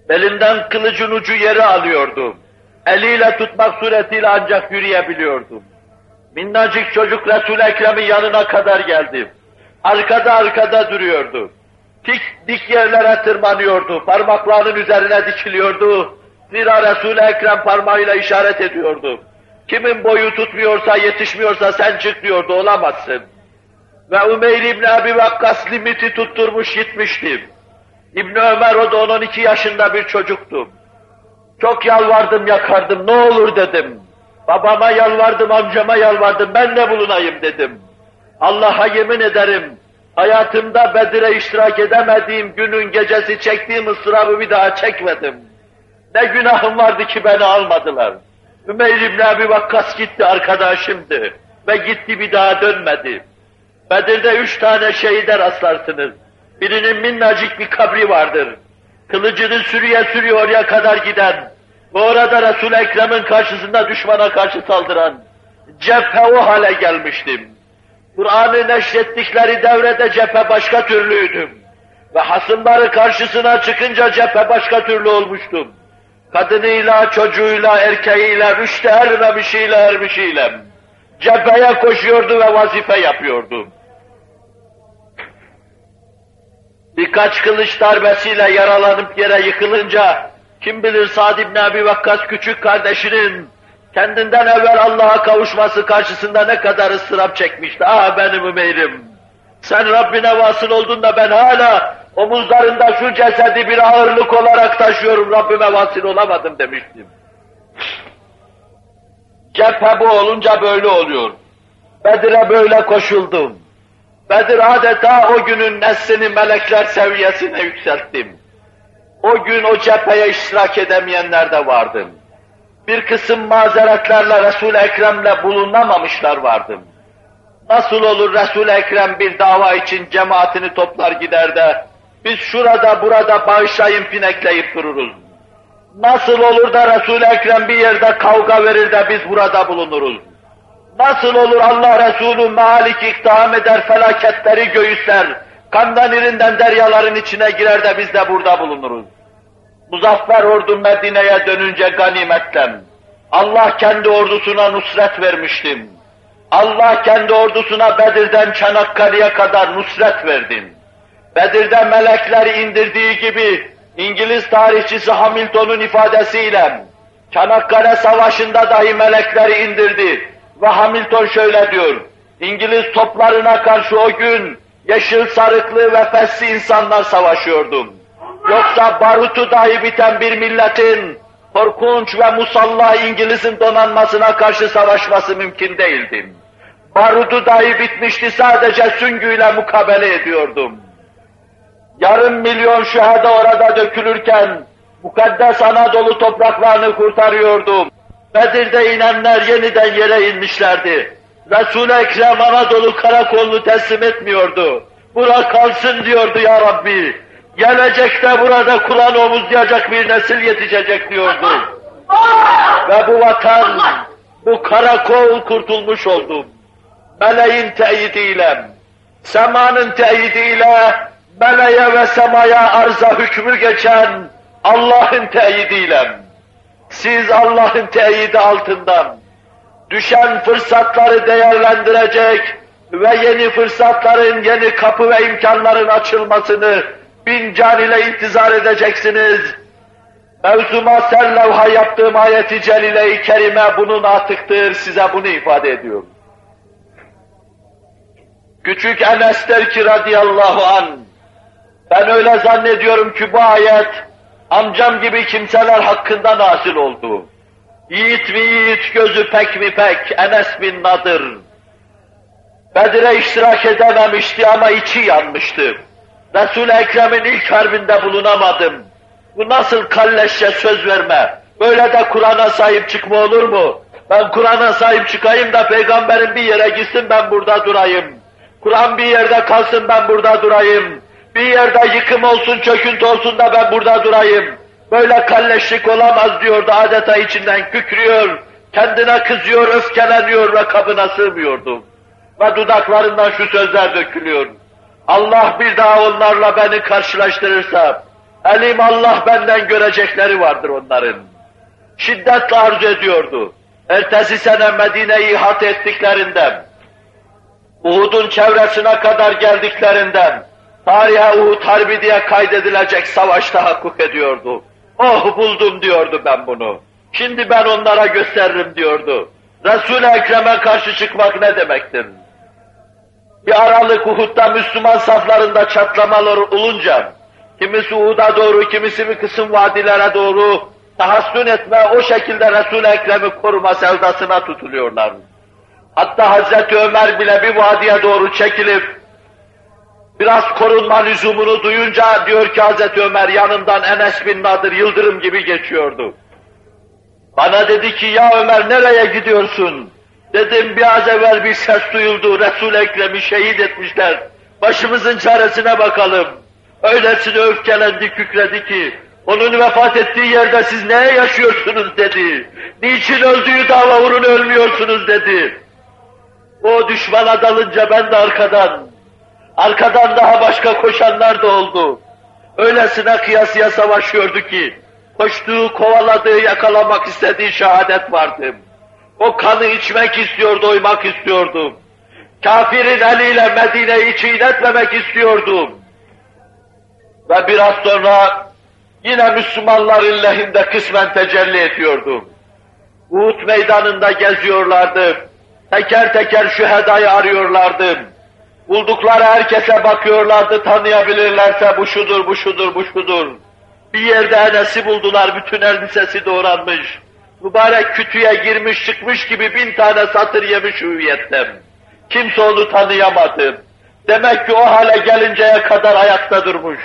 belinden kılıcın ucu yere alıyordu. Eliyle tutmak suretiyle ancak yürüyebiliyordum. Minnacık çocuk Resul-i Ekrem'in yanına kadar geldi. Arkada arkada duruyordu. Dik dik yerlere tırmanıyordu. Parmaklarının üzerine dikiliyordu. Zira Resul-i Ekrem parmağıyla işaret ediyordu. Kimin boyu tutmuyorsa, yetişmiyorsa sen çık diyordu, olamazsın. Ve Umeyr İbni Abi Vakkas limiti tutturmuş gitmişti. İbni Ömer o da 12 yaşında bir çocuktu. Çok yalvardım yakardım, ne olur dedim. Babama yalvardım, amcama yalvardım, ben de bulunayım dedim. Allah'a yemin ederim, hayatımda Bedir'e iştirak edemediğim günün gecesi çektiğim ıstırabı bir daha çekmedim. Ne günahım vardı ki beni almadılar. Ümeyr İbn Abi Vakkas gitti arkadaşımdı ve gitti bir daha dönmedi. Bedir'de üç tane şehide rastlarsınız. Birinin minnacık bir kabri vardır. Kılıcını sürüye sürüyor oraya kadar giden ve orada Resul-i Ekrem'in karşısında düşmana karşı saldıran cephe o hale gelmiştim. Kur'an'ı neşrettikleri devrede cephe başka türlüydüm. Ve hasımları karşısına çıkınca cephe başka türlü olmuştum. Kadınıyla, çocuğuyla, erkeğiyle, rüşte ermemişiyle, ermişiyle cepheye koşuyordu ve vazife yapıyordu. Birkaç kılıç darbesiyle yaralanıp yere yıkılınca, kim bilir Sa'd ibn Abi Vakkas küçük kardeşinin kendinden evvel Allah'a kavuşması karşısında ne kadar ıstırap çekmişti. Ah benim Ümeyr'im! Sen Rabbine vasıl oldun da ben hala omuzlarında şu cesedi bir ağırlık olarak taşıyorum, Rabbime vasıl olamadım demiştim. Cephe bu olunca böyle oluyor. Bedir'e böyle koşuldum. Bedir adeta o günün neslini melekler seviyesine yükselttim. O gün o cepheye iştirak edemeyenler de vardı. Bir kısım mazeretlerle Resul-i Ekrem'le bulunamamışlar vardı. Nasıl olur Resul-i Ekrem bir dava için cemaatini toplar gider de biz şurada burada bağışlayın pinekleyip dururuz. Nasıl olur da Resul-i Ekrem bir yerde kavga verir de biz burada bulunuruz? Nasıl olur Allah Resulü mealik iktiham eder, felaketleri göğüsler, kandan irinden deryaların içine girer de biz de burada bulunuruz. Muzaffer ordu Medine'ye dönünce ganimetten, Allah kendi ordusuna nusret vermiştim. Allah kendi ordusuna Bedir'den Çanakkale'ye kadar nusret verdim. Bedir'de melekleri indirdiği gibi İngiliz tarihçisi Hamilton'un ifadesiyle Çanakkale Savaşı'nda dahi melekleri indirdi. Ve Hamilton şöyle diyor, İngiliz toplarına karşı o gün yeşil sarıklı ve fesli insanlar savaşıyordum. Yoksa barutu dahi biten bir milletin korkunç ve musalla İngiliz'in donanmasına karşı savaşması mümkün değildi. Barutu dahi bitmişti sadece süngüyle mukabele ediyordum. Yarım milyon şühada orada dökülürken mukaddes Anadolu topraklarını kurtarıyordum. Bedir'de inenler yeniden yere inmişlerdi. Resul-i Ekrem Anadolu karakolunu teslim etmiyordu. Bura kalsın diyordu ya Rabbi. Gelecekte burada Kur'an omuzlayacak bir nesil yetişecek diyordu. Ve bu vatan, bu karakol kurtulmuş oldu. Meleğin teyidiyle, semanın teyidiyle, meleğe ve semaya arza hükmü geçen Allah'ın teyidiyle siz Allah'ın teyidi altından düşen fırsatları değerlendirecek ve yeni fırsatların, yeni kapı ve imkanların açılmasını bin can ile intizar edeceksiniz. Mevzuma serlevha yaptığım ayeti celile-i kerime bunun atıktır, size bunu ifade ediyorum. Küçük Enes der ki radıyallahu an, ben öyle zannediyorum ki bu ayet amcam gibi kimseler hakkında nasil oldu. Yiğit mi yiğit, gözü pek mi pek, Enes bin Nadır. Bedir'e iştirak edememişti ama içi yanmıştı. Resul-i Ekrem'in ilk harbinde bulunamadım. Bu nasıl kalleşçe söz verme? Böyle de Kur'an'a sahip çıkma olur mu? Ben Kur'an'a sahip çıkayım da peygamberin bir yere gitsin ben burada durayım. Kur'an bir yerde kalsın ben burada durayım. Bir yerde yıkım olsun, çöküntü olsun da ben burada durayım. Böyle kalleşlik olamaz diyordu adeta içinden kükrüyor, kendine kızıyor, öfkeleniyor ve kabına sığmıyordu. Ve dudaklarından şu sözler dökülüyor. Allah bir daha onlarla beni karşılaştırırsa, elim Allah benden görecekleri vardır onların. Şiddetle arzu ediyordu. Ertesi sene Medine'yi ihat ettiklerinden, Uhud'un çevresine kadar geldiklerinden, tarihe Uhud Harbi diye kaydedilecek savaş tahakkuk ediyordu. Oh buldum diyordu ben bunu. Şimdi ben onlara gösteririm diyordu. Resul-i Ekrem'e karşı çıkmak ne demektir? Bir aralık Uhud'da Müslüman saflarında çatlamalar olunca, kimisi Uhud'a doğru, kimisi bir kısım vadilere doğru tahassün etme, o şekilde Resul-i Ekrem'i koruma sevdasına tutuluyorlar. Hatta Hazreti Ömer bile bir vadiye doğru çekilip, biraz korunma lüzumunu duyunca diyor ki Hazreti Ömer yanından Enes bin Nadir yıldırım gibi geçiyordu. Bana dedi ki ya Ömer nereye gidiyorsun? Dedim biraz evvel bir ses duyuldu, Resul-i Ekrem'i şehit etmişler. Başımızın çaresine bakalım. Öylesine öfkelendi, kükredi ki, onun vefat ettiği yerde siz neye yaşıyorsunuz dedi. Niçin öldüğü dava uğruna ölmüyorsunuz dedi. O düşmana dalınca ben de arkadan, arkadan daha başka koşanlar da oldu. Öylesine kıyasıya savaşıyordu ki, koştuğu, kovaladığı, yakalamak istediği şehadet vardı. O kanı içmek istiyor, doymak istiyordu. Kafirin eliyle Medine'yi çiğnetmemek istiyordu. Ve biraz sonra yine Müslümanların lehinde kısmen tecelli ediyordu. Uhud meydanında geziyorlardı. Teker teker şühedayı arıyorlardı. Buldukları herkese bakıyorlardı, tanıyabilirlerse bu şudur, bu şudur, bu şudur. Bir yerde Enes'i buldular, bütün elbisesi doğranmış. Mübarek kütüye girmiş çıkmış gibi bin tane satır yemiş hüviyetten. Kimse onu tanıyamadı. Demek ki o hale gelinceye kadar ayakta durmuş.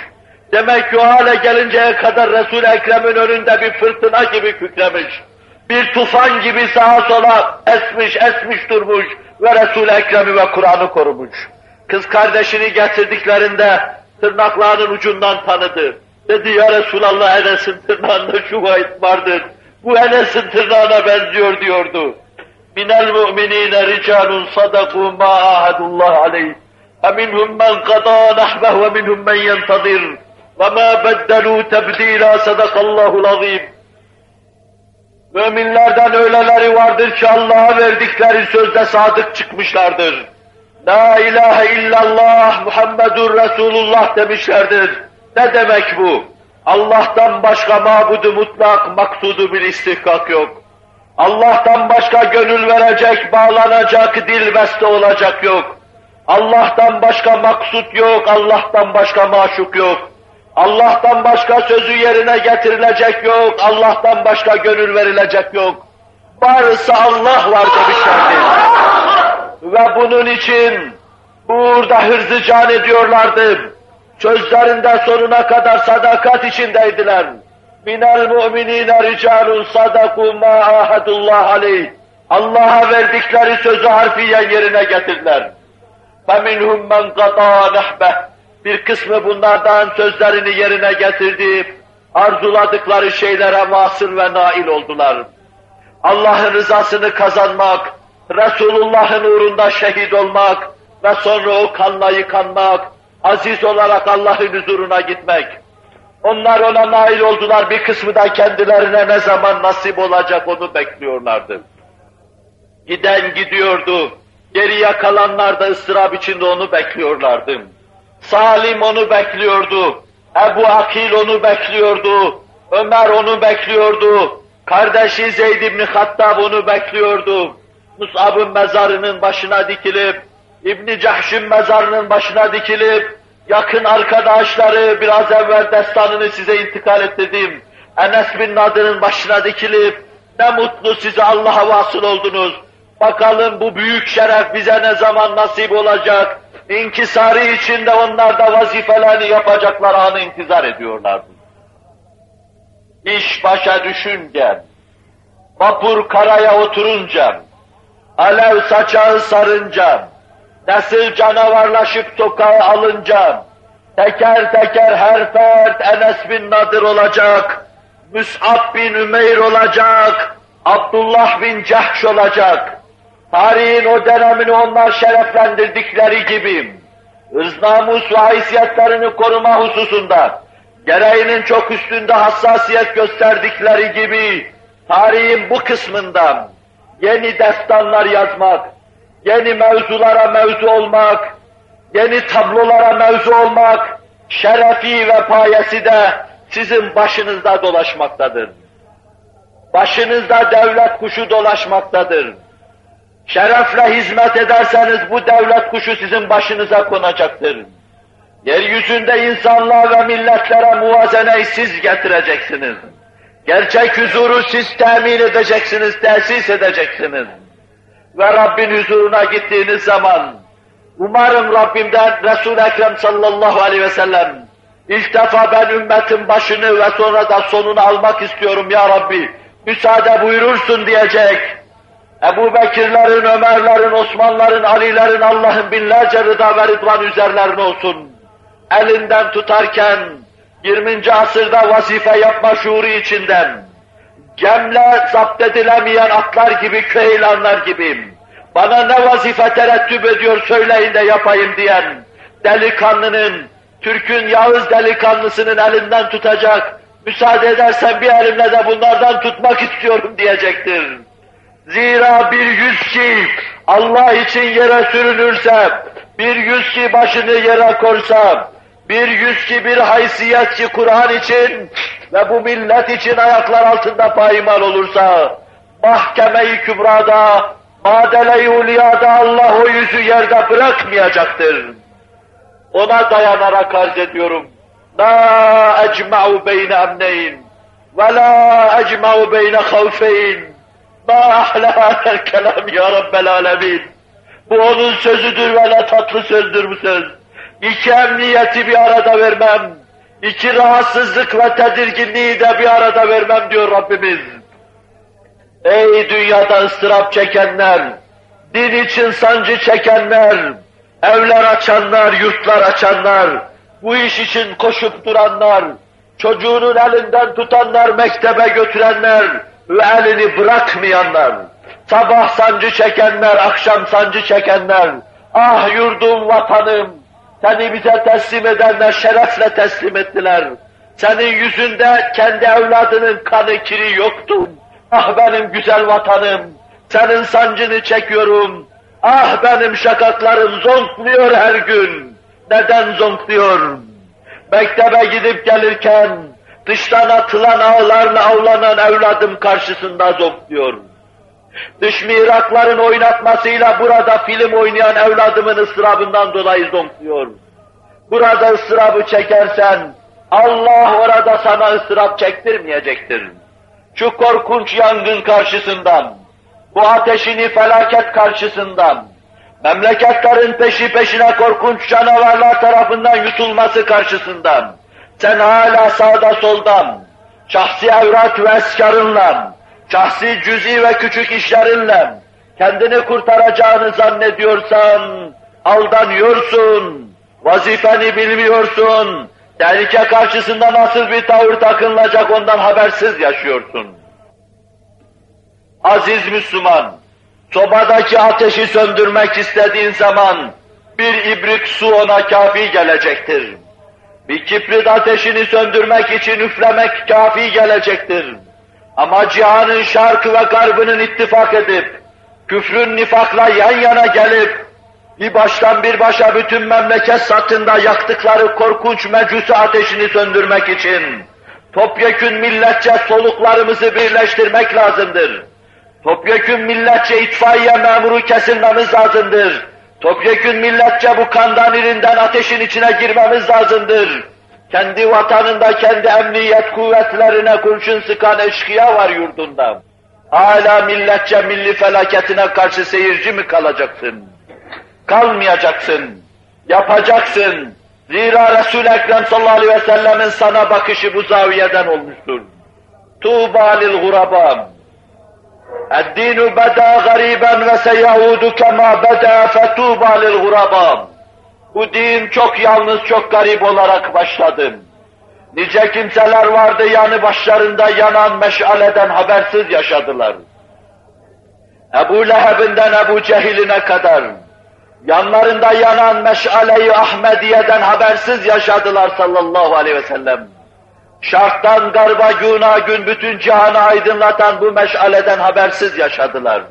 Demek ki o hale gelinceye kadar Resul-i Ekrem'in önünde bir fırtına gibi kükremiş. Bir tufan gibi sağa sola esmiş, esmiş durmuş ve Resul-i Ekrem'i ve Kur'an'ı korumuş. Kız kardeşini getirdiklerinde tırnaklarının ucundan tanıdı. Dedi ya Resulallah Enes'in tırnağında şu vahit vardır. Bu Enes'in tırnağına benziyor diyordu. Minel mu'minine ricalun sadaku ma ahadullah aleyh. فَمِنْهُمْ مَنْ قَضَى نَحْبَهُ وَمِنْهُمْ مَنْ يَنْتَظِرُ وَمَا بَدَّلُوا تَبْد۪يلًا صَدَقَ اللّٰهُ الْعَظِيمُ Müminlerden öyleleri vardır ki Allah'a verdikleri sözde sadık çıkmışlardır. La ilahe illallah Muhammedur Resulullah demişlerdir. Ne demek bu? Allah'tan başka mabudu mutlak, maksudu bir istihkak yok. Allah'tan başka gönül verecek, bağlanacak, dil beste olacak yok. Allah'tan başka maksut yok, Allah'tan başka maşuk yok. Allah'tan başka sözü yerine getirilecek yok, Allah'tan başka gönül verilecek yok. Varsa Allah var demişlerdi. Ve bunun için burada hırzı can ediyorlardı. Sözlerinde sonuna kadar sadakat içindeydiler. Minel mu'minine ricalun sadaku ma ahadullah aleyh. Allah'a verdikleri sözü harfiyen yerine getirdiler. فَمِنْهُمْ مَنْ قَطَى نَحْبَهِ Bir kısmı bunlardan sözlerini yerine getirdi, arzuladıkları şeylere vasıl ve nail oldular. Allah'ın rızasını kazanmak, Resulullah'ın uğrunda şehit olmak ve sonra o kanla yıkanmak, aziz olarak Allah'ın huzuruna gitmek. Onlar ona nail oldular, bir kısmı da kendilerine ne zaman nasip olacak onu bekliyorlardı. Giden gidiyordu, geriye kalanlar da ıstırap içinde onu bekliyorlardı. Salim onu bekliyordu, Ebu Akil onu bekliyordu, Ömer onu bekliyordu, kardeşi Zeyd ibn Hattab onu bekliyordu. Mus'ab'ın mezarının başına dikilip, İbn Cahş'ın mezarının başına dikilip, yakın arkadaşları biraz evvel destanını size intikal ettirdim. Enes bin Nadır'ın başına dikilip, Ne mutlu size Allah'a vasıl oldunuz. Bakalım bu büyük şeref bize ne zaman nasip olacak. İnkisarı içinde onlar da vazifelerini yapacaklar anı intizar ediyorlardı. İş başa düşünce, vapur karaya oturunca, alev saçağı sarınca, nesil canavarlaşıp tokağı alınca, teker teker her fert Enes bin Nadir olacak, Müs'ab bin Ümeyr olacak, Abdullah bin Cehş olacak. Tarihin o dönemini onlar şereflendirdikleri gibi, ırz namus ve haysiyetlerini koruma hususunda, gereğinin çok üstünde hassasiyet gösterdikleri gibi, tarihin bu kısmında yeni destanlar yazmak, yeni mevzulara mevzu olmak, yeni tablolara mevzu olmak, şerefi ve payesi de sizin başınızda dolaşmaktadır. Başınızda devlet kuşu dolaşmaktadır. Şerefle hizmet ederseniz bu devlet kuşu sizin başınıza konacaktır. Yeryüzünde insanlığa ve milletlere muvazeneyi siz getireceksiniz. Gerçek huzuru siz temin edeceksiniz, tesis edeceksiniz. Ve Rabbin huzuruna gittiğiniz zaman, umarım Rabbimden Resul-i Ekrem sallallahu aleyhi ve sellem, ilk defa ben ümmetin başını ve sonra da sonunu almak istiyorum ya Rabbi, müsaade buyurursun diyecek. Ebu Bekirlerin, Ömerlerin, Osmanların, Alilerin, Allah'ın binlerce rıda ve rıdvan üzerlerine olsun. Elinden tutarken, 20. asırda vazife yapma şuuru içinden, gemle zapt edilemeyen atlar gibi, köy ilanlar gibiyim. Bana ne vazife terettüp ediyor söyleyin de yapayım diyen delikanlının, Türk'ün Yağız delikanlısının elinden tutacak, müsaade edersen bir elimle de bunlardan tutmak istiyorum diyecektir. Zira bir yüz ki Allah için yere sürünürse, bir yüz ki başını yere korsa, bir yüz ki bir haysiyet ki Kur'an için ve bu millet için ayaklar altında payimal olursa, mahkeme-i kübrada, madele-i uliyada Allah o yüzü yerde bırakmayacaktır. Ona dayanarak arz ediyorum. La ecma'u beyne emneyn ve la ecma'u beyne havfeyn. Ma hadel kelam ya Rabbel alemin. Bu onun sözüdür ve ne tatlı sözdür bu söz. İki emniyeti bir arada vermem. İki rahatsızlık ve tedirginliği de bir arada vermem diyor Rabbimiz. Ey dünyada ıstırap çekenler, din için sancı çekenler, evler açanlar, yurtlar açanlar, bu iş için koşup duranlar, çocuğunun elinden tutanlar, mektebe götürenler ve elini bırakmayanlar, sabah sancı çekenler, akşam sancı çekenler, ah yurdum vatanım, seni bize teslim edenler şerefle teslim ettiler. Senin yüzünde kendi evladının kanı kiri yoktu. Ah benim güzel vatanım, senin sancını çekiyorum. Ah benim şakaklarım zonkluyor her gün. Neden zonkluyor? Mektebe gidip gelirken dıştan atılan ağlarla avlanan evladım karşısında zonkluyor. Dış mirakların oynatmasıyla burada film oynayan evladımın ıstırabından dolayı zonkluyor. Burada ıstırabı çekersen Allah orada sana ıstırap çektirmeyecektir. Şu korkunç yangın karşısından, bu ateşini felaket karşısından, memleketlerin peşi peşine korkunç canavarlar tarafından yutulması karşısından, sen hala sağda soldan, şahsi evrak ve eskarınla, şahsi cüzi ve küçük işlerinle kendini kurtaracağını zannediyorsan, aldanıyorsun, vazifeni bilmiyorsun, tehlike karşısında nasıl bir tavır takınılacak ondan habersiz yaşıyorsun. Aziz Müslüman, sobadaki ateşi söndürmek istediğin zaman bir ibrik su ona kafi gelecektir. Bir kibrit ateşini söndürmek için üflemek kafi gelecektir. Ama cihanın şarkı ve garbının ittifak edip, küfrün nifakla yan yana gelip, bir baştan bir başa bütün memleket satında yaktıkları korkunç mecusi ateşini söndürmek için, topyekün milletçe soluklarımızı birleştirmek lazımdır. Topyekün milletçe itfaiye memuru kesilmemiz lazımdır. Topyekün milletçe bu kandan irinden ateşin içine girmemiz lazımdır. Kendi vatanında kendi emniyet kuvvetlerine kurşun sıkan eşkıya var yurdunda. Hala milletçe milli felaketine karşı seyirci mi kalacaksın? Kalmayacaksın. Yapacaksın. Zira Resul-i Ekrem sallallahu aleyhi ve sellemin sana bakışı bu zaviyeden olmuştur. Tuğba lil guraba. الدين بدا غريبا وسيعود كما بدا فتوبى للغرباء bu din çok yalnız, çok garip olarak başladı. Nice kimseler vardı yanı başlarında yanan meşaleden habersiz yaşadılar. Ebu Leheb'inden Ebu Cehil'ine kadar yanlarında yanan meşaleyi Ahmediye'den habersiz yaşadılar sallallahu aleyhi ve sellem. Şarttan garba güna gün bütün cihanı aydınlatan bu meşaleden habersiz yaşadılar.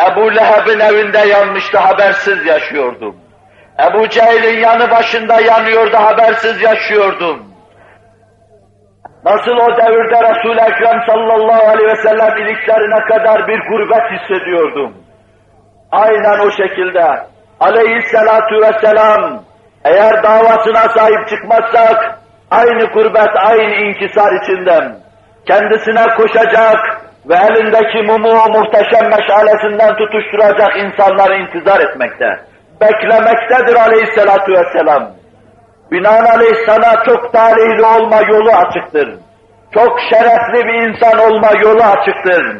Ebu Leheb'in evinde yanmıştı, habersiz yaşıyordum. Ebu Cehil'in yanı başında yanıyordu, habersiz yaşıyordum. Nasıl o devirde Resul-i Ekrem sallallahu aleyhi ve sellem iliklerine kadar bir gurbet hissediyordum. Aynen o şekilde aleyhissalatu vesselam eğer davasına sahip çıkmazsak aynı gurbet, aynı inkisar içinden kendisine koşacak ve elindeki mumu muhteşem meşalesinden tutuşturacak insanları intizar etmekte beklemektedir aleyhissalatu vesselam. Binaenaleyh sana çok talihli olma yolu açıktır. Çok şerefli bir insan olma yolu açıktır.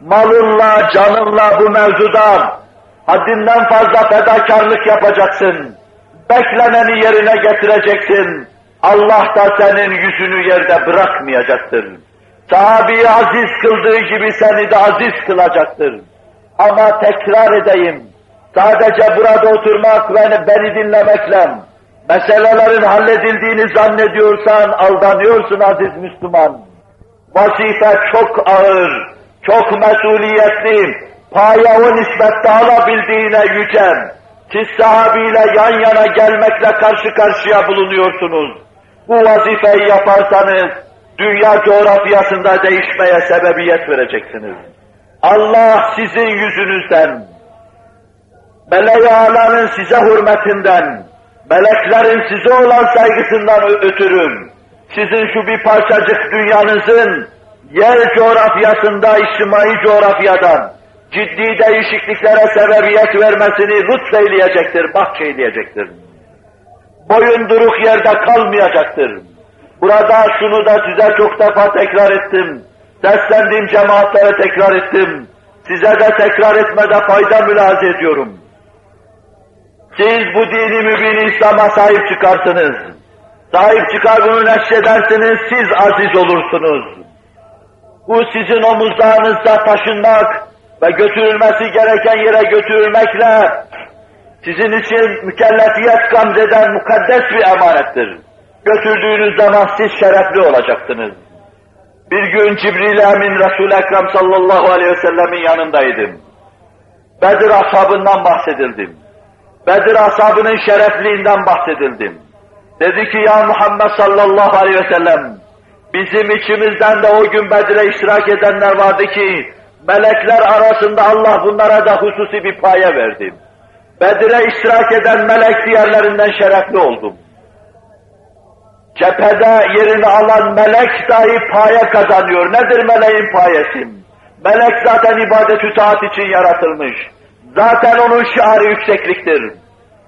Malınla, canınla bu mevzuda haddinden fazla fedakarlık yapacaksın. Bekleneni yerine getireceksin. Allah da senin yüzünü yerde bırakmayacaktır. Sahabeyi aziz kıldığı gibi seni de aziz kılacaktır. Ama tekrar edeyim, Sadece burada oturmak ve beni dinlemekle meselelerin halledildiğini zannediyorsan aldanıyorsun aziz Müslüman. Vazife çok ağır, çok mesuliyetli, paya o nispette alabildiğine yüce. Siz sahabiyle yan yana gelmekle karşı karşıya bulunuyorsunuz. Bu vazifeyi yaparsanız dünya coğrafyasında değişmeye sebebiyet vereceksiniz. Allah sizin yüzünüzden, meleği alanın size hürmetinden, meleklerin size olan saygısından ötürü, sizin şu bir parçacık dünyanızın yer coğrafyasında, içtimai coğrafyadan ciddi değişikliklere sebebiyet vermesini lütfeyleyecektir, bahşeyleyecektir. Boyunduruk yerde kalmayacaktır. Burada şunu da size çok defa tekrar ettim. Seslendiğim cemaatlere tekrar ettim. Size de tekrar etmede fayda mülahaza ediyorum. Siz bu dini mübin İslam'a sahip çıkarsınız. Sahip çıkar bunu neşredersiniz, siz aziz olursunuz. Bu sizin omuzlarınızda taşınmak ve götürülmesi gereken yere götürülmekle sizin için mükellefiyet gamzeden mukaddes bir emanettir. Götürdüğünüz zaman siz şerefli olacaksınız. Bir gün Cibril Emin Resul-i Ekrem sallallahu aleyhi ve sellemin yanındaydım. Bedir ashabından bahsedildim. Bedir ashabının şerefliğinden bahsedildim. Dedi ki ya Muhammed sallallahu aleyhi ve sellem, bizim içimizden de o gün Bedir'e iştirak edenler vardı ki, melekler arasında Allah bunlara da hususi bir paye verdi. Bedir'e iştirak eden melek diğerlerinden şerefli oldum. Cephede yerini alan melek dahi paye kazanıyor. Nedir meleğin payesi? Melek zaten ibadet-ü taat için yaratılmış. Zaten onun şiarı yüksekliktir.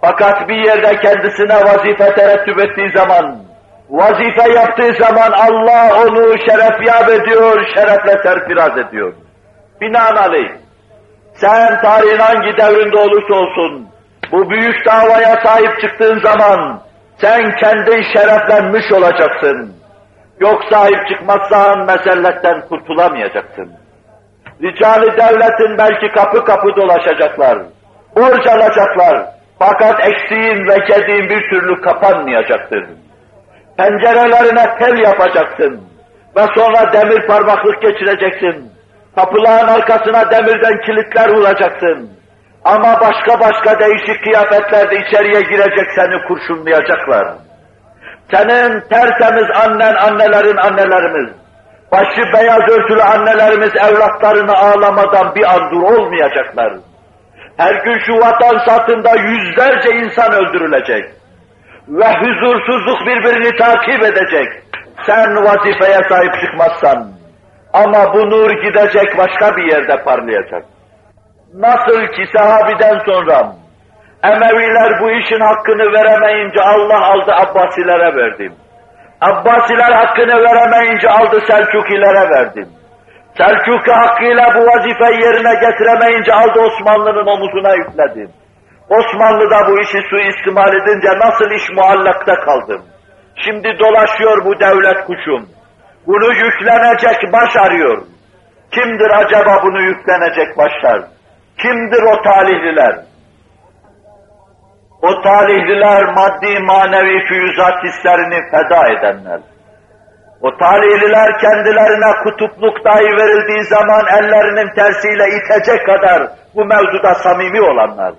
Fakat bir yerde kendisine vazife terettüp ettiği zaman, vazife yaptığı zaman Allah onu şeref yap ediyor, şerefle serfiraz ediyor. Binaenaleyh, sen tarihin hangi devrinde olursa olsun, bu büyük davaya sahip çıktığın zaman, sen kendin şereflenmiş olacaksın. Yok sahip çıkmazsan meselletten kurtulamayacaksın. Ricali devletin belki kapı kapı dolaşacaklar. Borç alacaklar. Fakat eksiğin ve gediğin bir türlü kapanmayacaktır. Pencerelerine tel yapacaksın. Ve sonra demir parmaklık geçireceksin. Kapıların arkasına demirden kilitler vuracaksın. Ama başka başka değişik kıyafetlerde içeriye girecek seni kurşunlayacaklar. Senin tertemiz annen, annelerin annelerimiz, başı beyaz örtülü annelerimiz evlatlarını ağlamadan bir an dur olmayacaklar. Her gün şu vatan satında yüzlerce insan öldürülecek. Ve huzursuzluk birbirini takip edecek. Sen vazifeye sahip çıkmazsan, Ama bu nur gidecek başka bir yerde parlayacak. Nasıl ki sahabiden sonra Emeviler bu işin hakkını veremeyince Allah aldı Abbasilere verdim. Abbasiler hakkını veremeyince aldı Selçukilere verdim. Selçuklu hakkıyla bu vazifeyi yerine getiremeyince aldı Osmanlı'nın omuzuna yükledim. Osmanlı da bu işi suistimal edince nasıl iş muallakta kaldım. Şimdi dolaşıyor bu devlet kuşum. Bunu yüklenecek baş arıyor. Kimdir acaba bunu yüklenecek başlar? Kimdir o talihliler? O talihliler maddi manevi füyüzat hislerini feda edenler. O talihliler kendilerine kutupluk dahi verildiği zaman ellerinin tersiyle itecek kadar bu mevzuda samimi olanlar.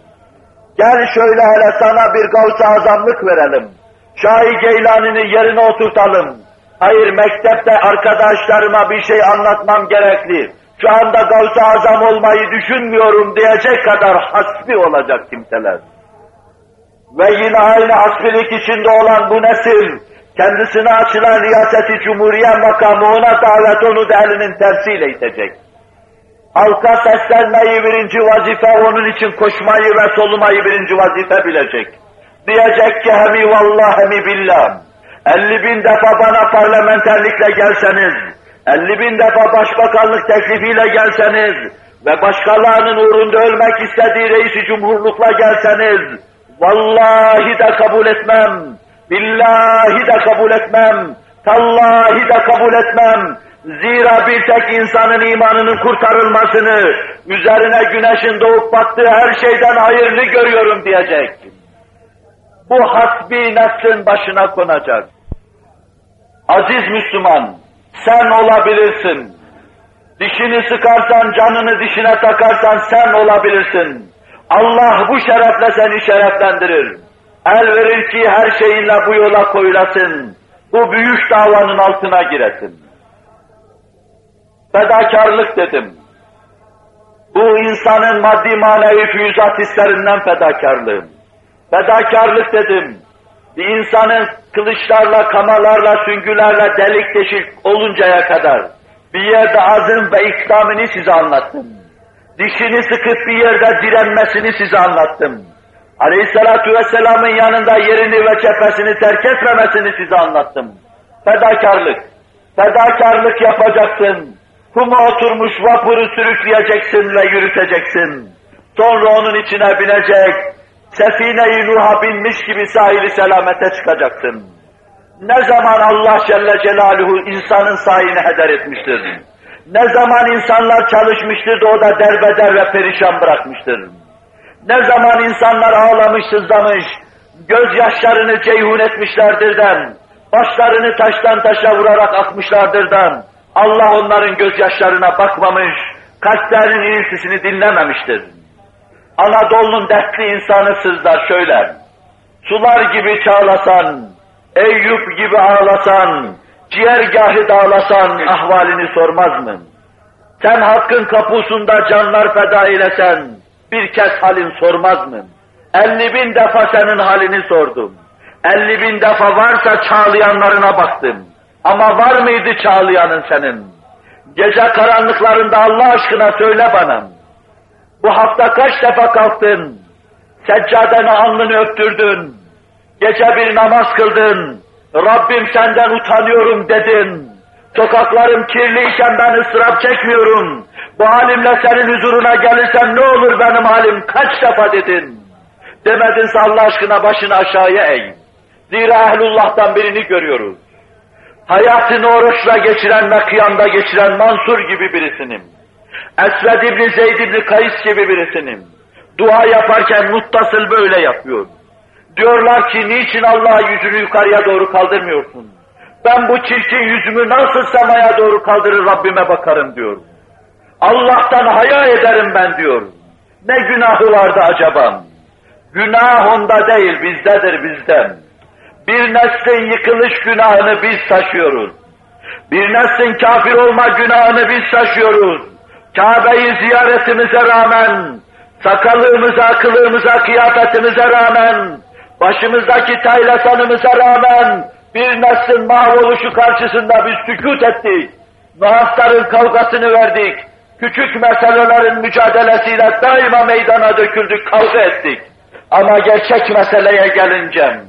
Gel şöyle hele sana bir gavs azamlık verelim. Şahi Geylani'ni yerine oturtalım. Hayır mektepte arkadaşlarıma bir şey anlatmam gerekli. Şu anda gavs azam olmayı düşünmüyorum diyecek kadar hasbi olacak kimseler. Ve yine aynı hasbilik içinde olan bu nesil, kendisine açılan riyaseti cumhuriye makamı ona davet onu da elinin tersiyle itecek. Halka seslenmeyi birinci vazife, onun için koşmayı ve solumayı birinci vazife bilecek. Diyecek ki hemi vallah hemi billah. 50 bin defa bana parlamenterlikle gelseniz, 50 bin defa başbakanlık teklifiyle gelseniz ve başkalarının uğrunda ölmek istediği reisi cumhurlukla gelseniz, vallahi de kabul etmem, billahi de kabul etmem, tallahi de kabul etmem, Zira bir tek insanın imanının kurtarılmasını, üzerine güneşin doğup battığı her şeyden hayırlı görüyorum diyecek. Bu hasbi nefsin başına konacak. Aziz Müslüman, sen olabilirsin. Dişini sıkarsan, canını dişine takarsan sen olabilirsin. Allah bu şerefle seni şereflendirir. El verir ki her şeyinle bu yola koyulasın. Bu büyük davanın altına giresin. Fedakarlık dedim. Bu insanın maddi manevi füyüzat hislerinden fedakarlığım. Fedakarlık dedim. Bir insanın kılıçlarla, kamalarla, süngülerle delik deşik oluncaya kadar bir yerde azım ve ikdamını size anlattım. Dişini sıkıp bir yerde direnmesini size anlattım. Aleyhissalatu vesselamın yanında yerini ve cephesini terk etmemesini size anlattım. Fedakarlık. Fedakarlık yapacaksın. Kuma oturmuş vapuru sürükleyeceksin ve yürüteceksin. Sonra onun içine binecek, sefine-i Nuh'a binmiş gibi sahili selamete çıkacaksın. Ne zaman Allah Celle Celaluhu insanın sahini heder etmiştir. Ne zaman insanlar çalışmıştır da o da derbeder ve perişan bırakmıştır. Ne zaman insanlar ağlamış, sızlamış, gözyaşlarını ceyhun etmişlerdir den, başlarını taştan taşa vurarak akmışlardır den, Allah onların gözyaşlarına bakmamış, kalplerinin iniltisini dinlememiştir. Anadolu'nun dertli insanı sızlar şöyle, sular gibi çağlasan, Eyüp gibi ağlasan, ciğergahı dağlasan ahvalini sormaz mı? Sen hakkın kapusunda canlar feda eylesen, bir kez halin sormaz mı? Elli bin defa senin halini sordum. Elli bin defa varsa çağlayanlarına baktım. Ama var mıydı çağlayanın senin? Gece karanlıklarında Allah aşkına söyle bana. Bu hafta kaç defa kalktın? Seccadeni alnını öptürdün. Gece bir namaz kıldın. Rabbim senden utanıyorum dedin. Sokaklarım kirliyken ben ıstırap çekmiyorum. Bu halimle senin huzuruna gelirsem ne olur benim halim kaç defa dedin. Demedinse Allah aşkına başını aşağıya eğ. Zira ehlullah'tan birini görüyoruz. Hayatını oruçla geçiren ve kıyamda geçiren Mansur gibi birisinim. Esved İbni Zeyd İbni Kays gibi birisinim. Dua yaparken muttasıl böyle yapıyor. Diyorlar ki niçin Allah yüzünü yukarıya doğru kaldırmıyorsun? Ben bu çirkin yüzümü nasıl semaya doğru kaldırır Rabbime bakarım diyor. Allah'tan haya ederim ben diyor. Ne günahı vardı acaba? Günah onda değil bizdedir bizden. Bir neslin yıkılış günahını biz taşıyoruz. Bir neslin kafir olma günahını biz taşıyoruz. Kabe'yi ziyaretimize rağmen, sakalığımıza, kılığımıza, kıyafetimize rağmen, başımızdaki taylasanımıza rağmen bir neslin mahvoluşu karşısında biz sükut ettik. Nuhansların kavgasını verdik. Küçük meselelerin mücadelesiyle daima meydana döküldük, kavga ettik. Ama gerçek meseleye gelince,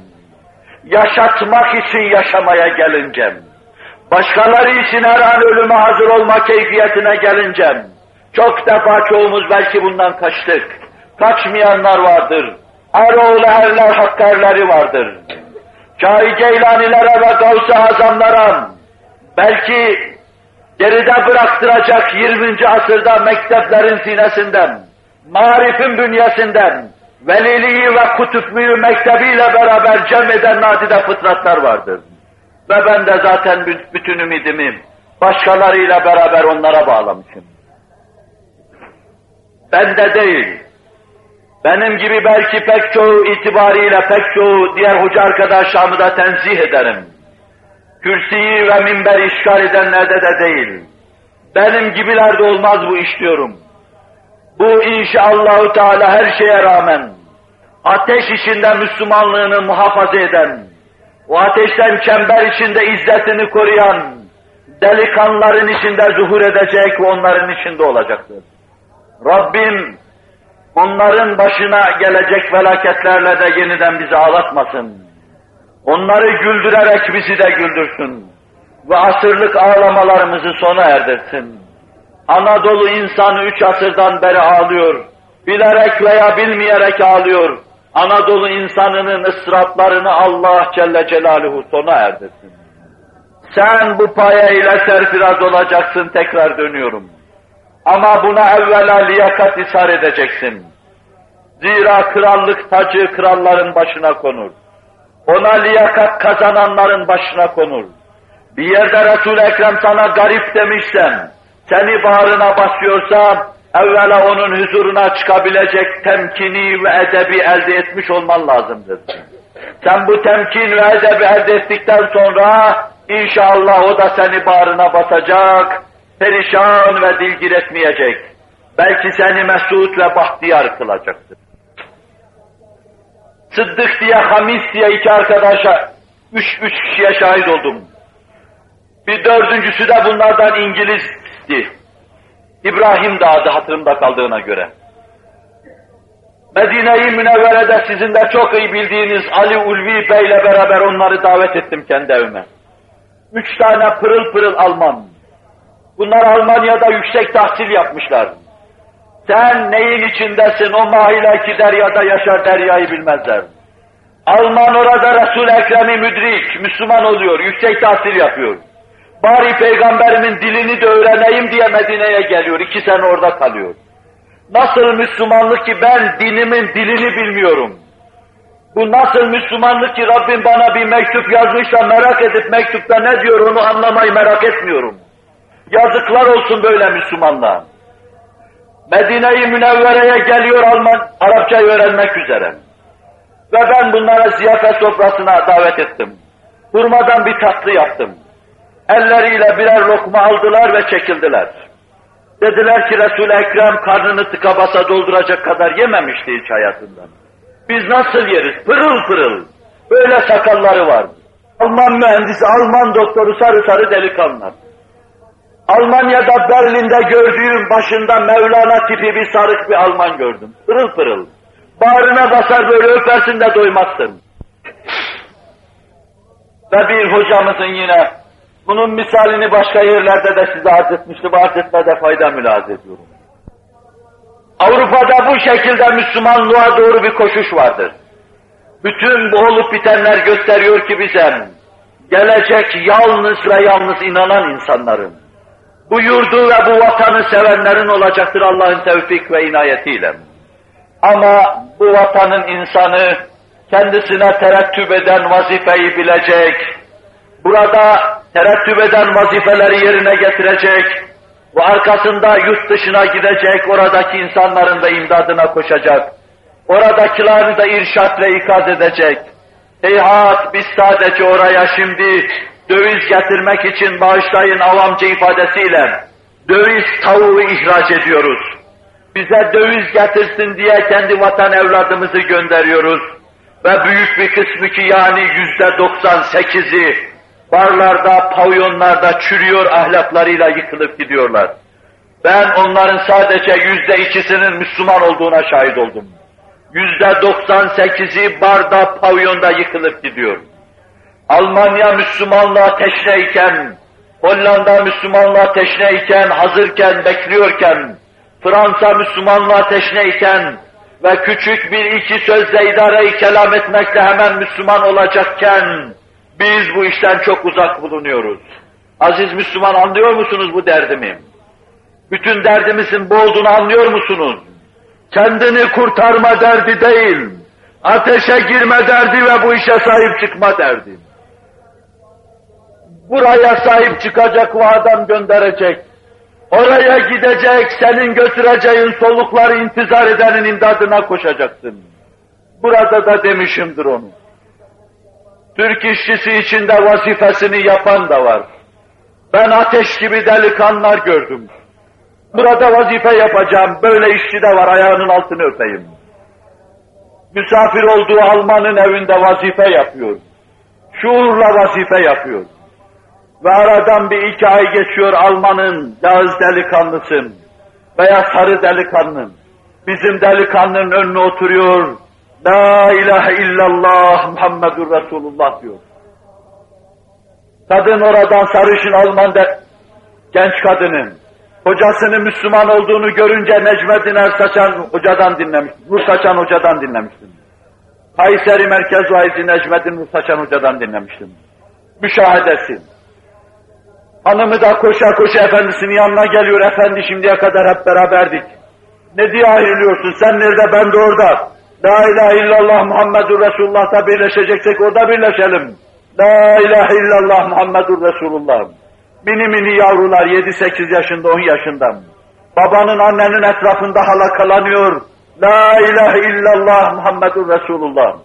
yaşatmak için yaşamaya gelince, başkaları için her an ölüme hazır olma keyfiyetine gelince, çok defa çoğumuz belki bundan kaçtık. Kaçmayanlar vardır. Eroğlu erler hakkarları vardır. Cahil Geylanilere ve Gavs-ı Azamlara belki geride bıraktıracak 20. asırda mekteplerin sinesinden, marifin bünyesinden, veliliği ve kutupluğu mektebiyle beraber cem eden nadide fıtratlar vardır. Ve ben de zaten bütün ümidimi başkalarıyla beraber onlara bağlamışım. Ben de değil, benim gibi belki pek çoğu itibariyle pek çoğu diğer hoca arkadaşlarımı da tenzih ederim. Kürsiyi ve minber işgal edenlerde de değil. Benim gibilerde olmaz bu iş diyorum. Bu inşallahü teala her şeye rağmen ateş içinde Müslümanlığını muhafaza eden, o ateşten çember içinde izzetini koruyan delikanların içinde zuhur edecek ve onların içinde olacaktır. Rabbim onların başına gelecek felaketlerle de yeniden bizi ağlatmasın. Onları güldürerek bizi de güldürsün. Ve asırlık ağlamalarımızı sona erdirsin. Anadolu insanı üç asırdan beri ağlıyor. Bilerek veya bilmeyerek ağlıyor. Anadolu insanının ısraplarını Allah Celle Celaluhu sona erdirsin. Sen bu paye ile serfiraz olacaksın tekrar dönüyorum. Ama buna evvela liyakat ishar edeceksin. Zira krallık tacı kralların başına konur. Ona liyakat kazananların başına konur. Bir yerde resul Ekrem sana garip demişsem, seni bağrına basıyorsa, evvela onun huzuruna çıkabilecek temkini ve edebi elde etmiş olman lazımdır. Sen bu temkin ve edebi elde ettikten sonra, inşallah o da seni bağrına basacak, perişan ve dilgir etmeyecek. Belki seni mesut ve bahtiyar kılacaktır. Sıddık diye, Hamis diye iki arkadaşa, üç, üç kişiye şahit oldum. Bir dördüncüsü de bunlardan İngilizdi. İbrahim de adı hatırımda kaldığına göre. Medine-i Münevvere'de sizin de çok iyi bildiğiniz Ali Ulvi Bey ile beraber onları davet ettim kendi evime. Üç tane pırıl pırıl Alman. Bunlar Almanya'da yüksek tahsil yapmışlar. Sen neyin içindesin o mahileki deryada yaşar deryayı bilmezler. Alman orada Resul-i Ekrem'i müdrik, Müslüman oluyor, yüksek tahsil yapıyor. Bari peygamberimin dilini de öğreneyim diye Medine'ye geliyor, iki sene orada kalıyor. Nasıl Müslümanlık ki ben dinimin dilini bilmiyorum. Bu nasıl Müslümanlık ki Rabbim bana bir mektup yazmış da merak edip mektupta ne diyor onu anlamayı merak etmiyorum. Yazıklar olsun böyle Müslümanlar. Medine-i Münevvere'ye geliyor Alman, Arapçayı öğrenmek üzere. Ve ben bunlara ziyafet sofrasına davet ettim. Hurmadan bir tatlı yaptım. Elleriyle birer lokma aldılar ve çekildiler. Dediler ki Resul-i Ekrem karnını tıka basa dolduracak kadar yememişti hiç hayatından. Biz nasıl yeriz? Pırıl pırıl. Böyle sakalları var. Alman mühendisi, Alman doktoru sarı sarı delikanlılar. Almanya'da Berlin'de gördüğüm başında Mevlana tipi bir sarık bir Alman gördüm. Pırıl pırıl. Bağrına basar böyle öpersin de doymazsın. Ve bir hocamızın yine bunun misalini başka yerlerde de size arz etmiştim, arz etmede fayda mülaz ediyorum. Avrupa'da bu şekilde Müslümanlığa doğru bir koşuş vardır. Bütün bu olup bitenler gösteriyor ki bize gelecek yalnız ve yalnız inanan insanların, bu yurdu ve bu vatanı sevenlerin olacaktır Allah'ın tevfik ve inayetiyle. Ama bu vatanın insanı kendisine terettüp eden vazifeyi bilecek, burada terettüp eden vazifeleri yerine getirecek ve arkasında yurt dışına gidecek, oradaki insanların da imdadına koşacak. Oradakileri de irşat ve ikaz edecek. Heyhat biz sadece oraya şimdi döviz getirmek için bağışlayın avamcı ifadesiyle döviz tavuğu ihraç ediyoruz. Bize döviz getirsin diye kendi vatan evladımızı gönderiyoruz. Ve büyük bir kısmı ki yani yüzde doksan sekizi barlarda, pavyonlarda çürüyor ahlaklarıyla yıkılıp gidiyorlar. Ben onların sadece yüzde ikisinin Müslüman olduğuna şahit oldum. Yüzde doksan sekizi barda, pavyonda yıkılıp gidiyor. Almanya Müslümanlığa teşneyken, Hollanda Müslümanlığa teşneyken, hazırken, bekliyorken, Fransa Müslümanlığa teşneyken ve küçük bir iki sözle idare-i kelam etmekle hemen Müslüman olacakken, biz bu işten çok uzak bulunuyoruz. Aziz Müslüman anlıyor musunuz bu derdimi? Bütün derdimizin bu olduğunu anlıyor musunuz? Kendini kurtarma derdi değil, ateşe girme derdi ve bu işe sahip çıkma derdi. Buraya sahip çıkacak ve adam gönderecek. Oraya gidecek, senin götüreceğin solukları intizar edenin imdadına koşacaksın. Burada da demişimdir onu. Türk işçisi içinde vazifesini yapan da var. Ben ateş gibi delikanlılar gördüm. Burada vazife yapacağım, böyle işçi de var, ayağının altını öpeyim. Misafir olduğu Almanın evinde vazife yapıyor. Şuurla vazife yapıyor. Ve aradan bir iki ay geçiyor Alman'ın yağız delikanlısın veya sarı delikanlın. Bizim delikanlının önüne oturuyor. La ilahe illallah Muhammedur Resulullah diyor. Kadın oradan sarışın Alman de, genç kadının hocasının Müslüman olduğunu görünce Necmettin Ersaçan hocadan dinlemiştim. Nur Saçan hocadan dinlemiştim. Kayseri Merkez Vaizi Necmettin Nur Saçan hocadan dinlemiştim. Müşahedesi. Hanımı da koşa koşa efendisinin yanına geliyor. Efendi şimdiye kadar hep beraberdik. Ne diye ayrılıyorsun? Sen nerede? Ben de orada. La ilahe illallah Muhammedur Resulullah'ta birleşeceksek orada birleşelim. La ilahe illallah Muhammedur Resulullah. Mini mini yavrular 7-8 yaşında 10 yaşında. Babanın annenin etrafında halakalanıyor. La ilahe illallah Muhammedur Resulullah.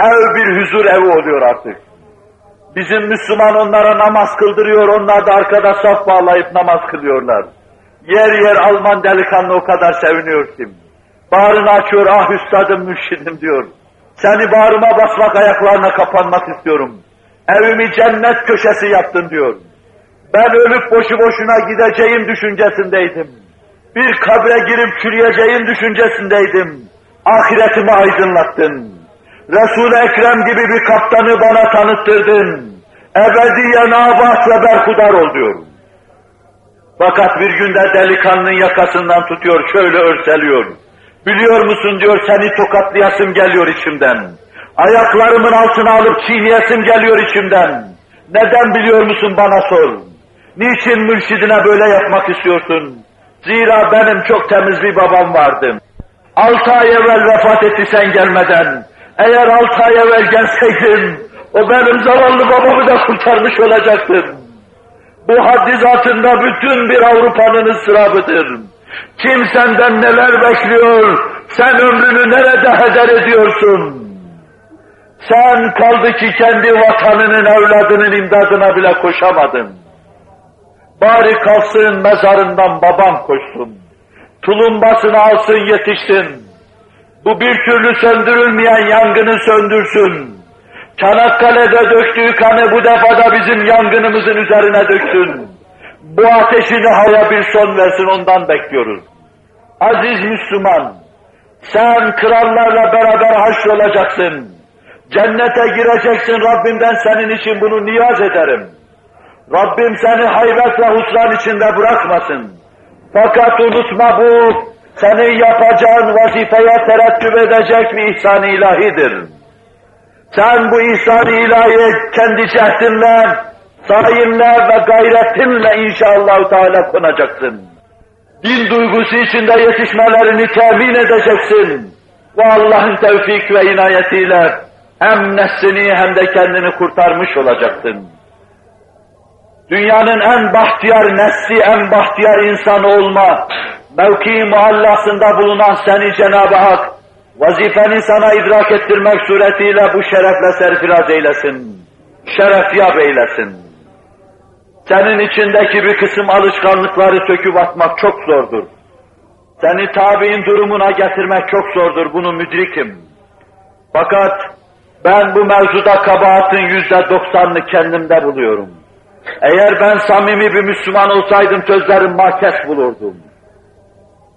Ev bir huzur evi oluyor artık. Bizim Müslüman onlara namaz kıldırıyor, onlar da arkada saf bağlayıp namaz kılıyorlar. Yer yer Alman delikanlı o kadar seviniyor ki. Bağrını açıyor, ah üstadım mürşidim diyor. Seni bağrıma basmak, ayaklarına kapanmak istiyorum. Evimi cennet köşesi yaptın diyor. Ben ölüp boşu boşuna gideceğim düşüncesindeydim. Bir kabre girip çürüyeceğim düşüncesindeydim. Ahiretimi aydınlattın. Resul-i Ekrem gibi bir kaptanı bana tanıttırdın. Ebediyen abat ve berkudar ol diyor. Fakat bir günde delikanlının yakasından tutuyor, şöyle örseliyor. Biliyor musun diyor, seni tokatlayasım geliyor içimden. Ayaklarımın altına alıp çiğneyesim geliyor içimden. Neden biliyor musun bana sor. Niçin mürşidine böyle yapmak istiyorsun? Zira benim çok temiz bir babam vardı. Altı ay evvel vefat etti sen gelmeden. Eğer altı ay evvel gelseydin, o benim zavallı babamı da kurtarmış olacaktın. Bu haddi zatında bütün bir Avrupa'nın ıstırabıdır. Kim senden neler bekliyor, sen ömrünü nerede heder ediyorsun? Sen kaldı ki kendi vatanının evladının imdadına bile koşamadın. Bari kalsın mezarından babam koşsun. Tulumbasını alsın yetişsin. Bu bir türlü söndürülmeyen yangını söndürsün. Çanakkale'de döktüğü kanı bu defada bizim yangınımızın üzerine döksün. Bu ateşini hava bir son versin ondan bekliyoruz. Aziz Müslüman, sen krallarla beraber haşr olacaksın. Cennete gireceksin Rabbimden senin için bunu niyaz ederim. Rabbim seni hayret ve husran içinde bırakmasın. Fakat unutma bu senin yapacağın vazifeye terettüp edecek bir ihsan ilahidir. Sen bu ihsan ilahiye kendi cehdinle, sayinle ve gayretinle inşallah Teala konacaksın. Din duygusu içinde yetişmelerini temin edeceksin. Ve Allah'ın tevfik ve inayetiyle hem neslini hem de kendini kurtarmış olacaksın. Dünyanın en bahtiyar nesli, en bahtiyar insanı olma, mevki muallasında bulunan seni Cenab-ı Hak, vazifeni sana idrak ettirmek suretiyle bu şerefle serfiraz eylesin. Şerefyab eylesin. Senin içindeki bir kısım alışkanlıkları söküp atmak çok zordur. Seni tabi'in durumuna getirmek çok zordur, bunu müdrikim. Fakat Ben bu mevzuda kabahatin yüzde doksanını kendimde buluyorum. Eğer ben samimi bir Müslüman olsaydım sözlerim mahkes bulurdum.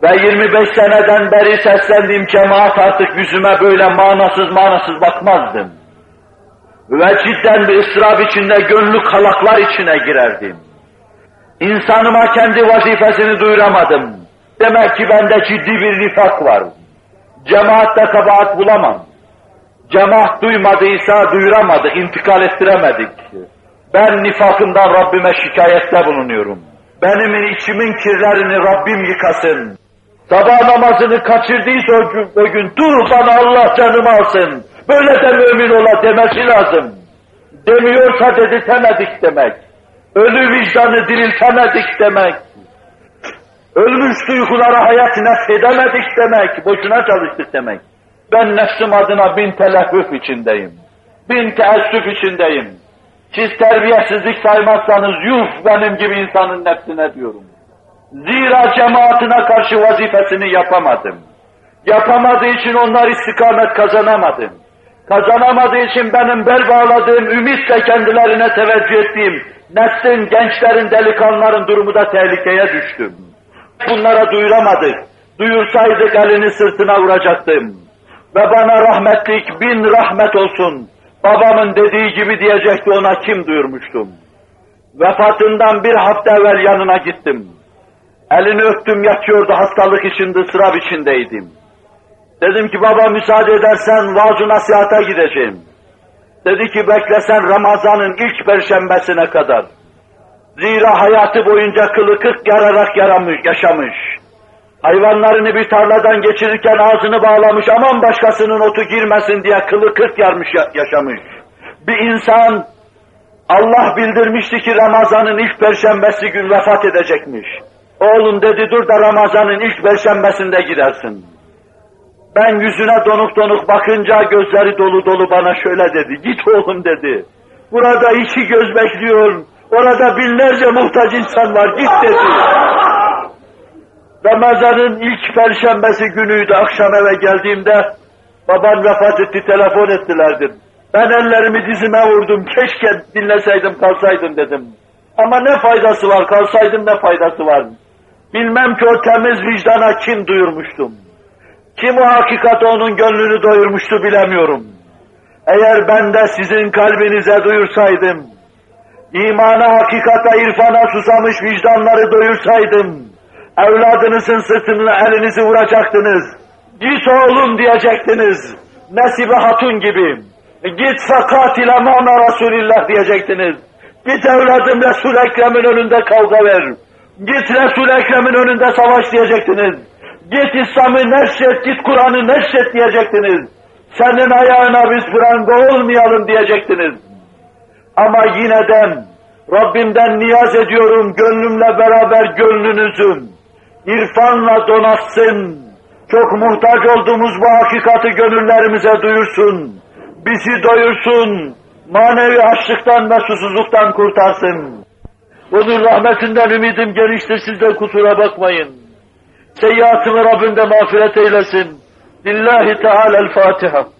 Ve 25 seneden beri seslendiğim cemaat artık yüzüme böyle manasız manasız bakmazdım. Ve cidden bir ıstırap içinde gönlü kalaklar içine girerdim. İnsanıma kendi vazifesini duyuramadım. Demek ki bende ciddi bir nifak var. Cemaatte kabahat bulamam. Cemaat duymadıysa duyuramadık, intikal ettiremedik. Ben nifakımdan Rabbime şikayette bulunuyorum. Benim içimin kirlerini Rabbim yıkasın. Sabah namazını kaçırdıysa o gün, o gün dur bana Allah canımı alsın. Böyle de mümin ola demesi lazım. Demiyorsa dedirtemedik demek. Ölü vicdanı diriltemedik demek. Ölmüş duygulara hayat nefedemedik demek. Boşuna çalıştık demek. Ben nefsim adına bin telehüf içindeyim. Bin teessüf içindeyim. Siz terbiyesizlik saymazsanız yuh benim gibi insanın nefsine diyorum. Zira cemaatine karşı vazifesini yapamadım. Yapamadığı için onlar istikamet kazanamadım. Kazanamadığı için benim bel bağladığım, ümitle kendilerine teveccüh ettiğim nefsin, gençlerin, delikanlıların durumu da tehlikeye düştüm. Bunlara duyuramadık. Duyursaydık elini sırtına vuracaktım. Ve bana rahmetlik bin rahmet olsun. Babamın dediği gibi diyecekti ona kim duyurmuştum. Vefatından bir hafta evvel yanına gittim. Elini öptüm yatıyordu hastalık içinde ıstırap içindeydim. Dedim ki baba müsaade edersen vaaz nasihata gideceğim. Dedi ki beklesen Ramazan'ın ilk perşembesine kadar. Zira hayatı boyunca kılı kırk yararak yaramış, yaşamış. Hayvanlarını bir tarladan geçirirken ağzını bağlamış aman başkasının otu girmesin diye kılı kırk yarmış yaşamış. Bir insan Allah bildirmişti ki Ramazan'ın ilk perşembesi gün vefat edecekmiş. Oğlum dedi dur da Ramazan'ın ilk perşembesinde gidersin. Ben yüzüne donuk donuk bakınca gözleri dolu dolu bana şöyle dedi. Git oğlum dedi. Burada iki göz bekliyor. Orada binlerce muhtaç insan var. Git dedi. Ramazan'ın ilk perşembesi günüydü. Akşam eve geldiğimde babam vefat etti. Telefon ettilerdi. Ben ellerimi dizime vurdum. Keşke dinleseydim kalsaydım dedim. Ama ne faydası var? Kalsaydım ne faydası var? Bilmem ki o temiz vicdana kim duyurmuştum. Kim o hakikati onun gönlünü doyurmuştu bilemiyorum. Eğer ben de sizin kalbinize duyursaydım, imana, hakikata, irfana susamış vicdanları doyursaydım, evladınızın sırtına elinizi vuracaktınız. Git oğlum diyecektiniz. Nesibe Hatun gibi. Git fakat ile mana Resulillah diyecektiniz. Git evladım Resul Ekrem'in önünde kavga ver. Git Resul Ekrem'in önünde savaş diyecektiniz. Git İslam'ı neşret, git Kur'an'ı neşret diyecektiniz. Senin ayağına biz pranga olmayalım diyecektiniz. Ama yine de Rabbimden niyaz ediyorum gönlümle beraber gönlünüzün irfanla donatsın. Çok muhtaç olduğumuz bu hakikati gönüllerimize duyursun. Bizi doyursun. Manevi açlıktan ve susuzluktan kurtarsın. Onun rahmetinden ümidim geniştir siz de kusura bakmayın. Seyyiatımı Rabbim de mağfiret eylesin. Lillahi Teala'l-Fatiha.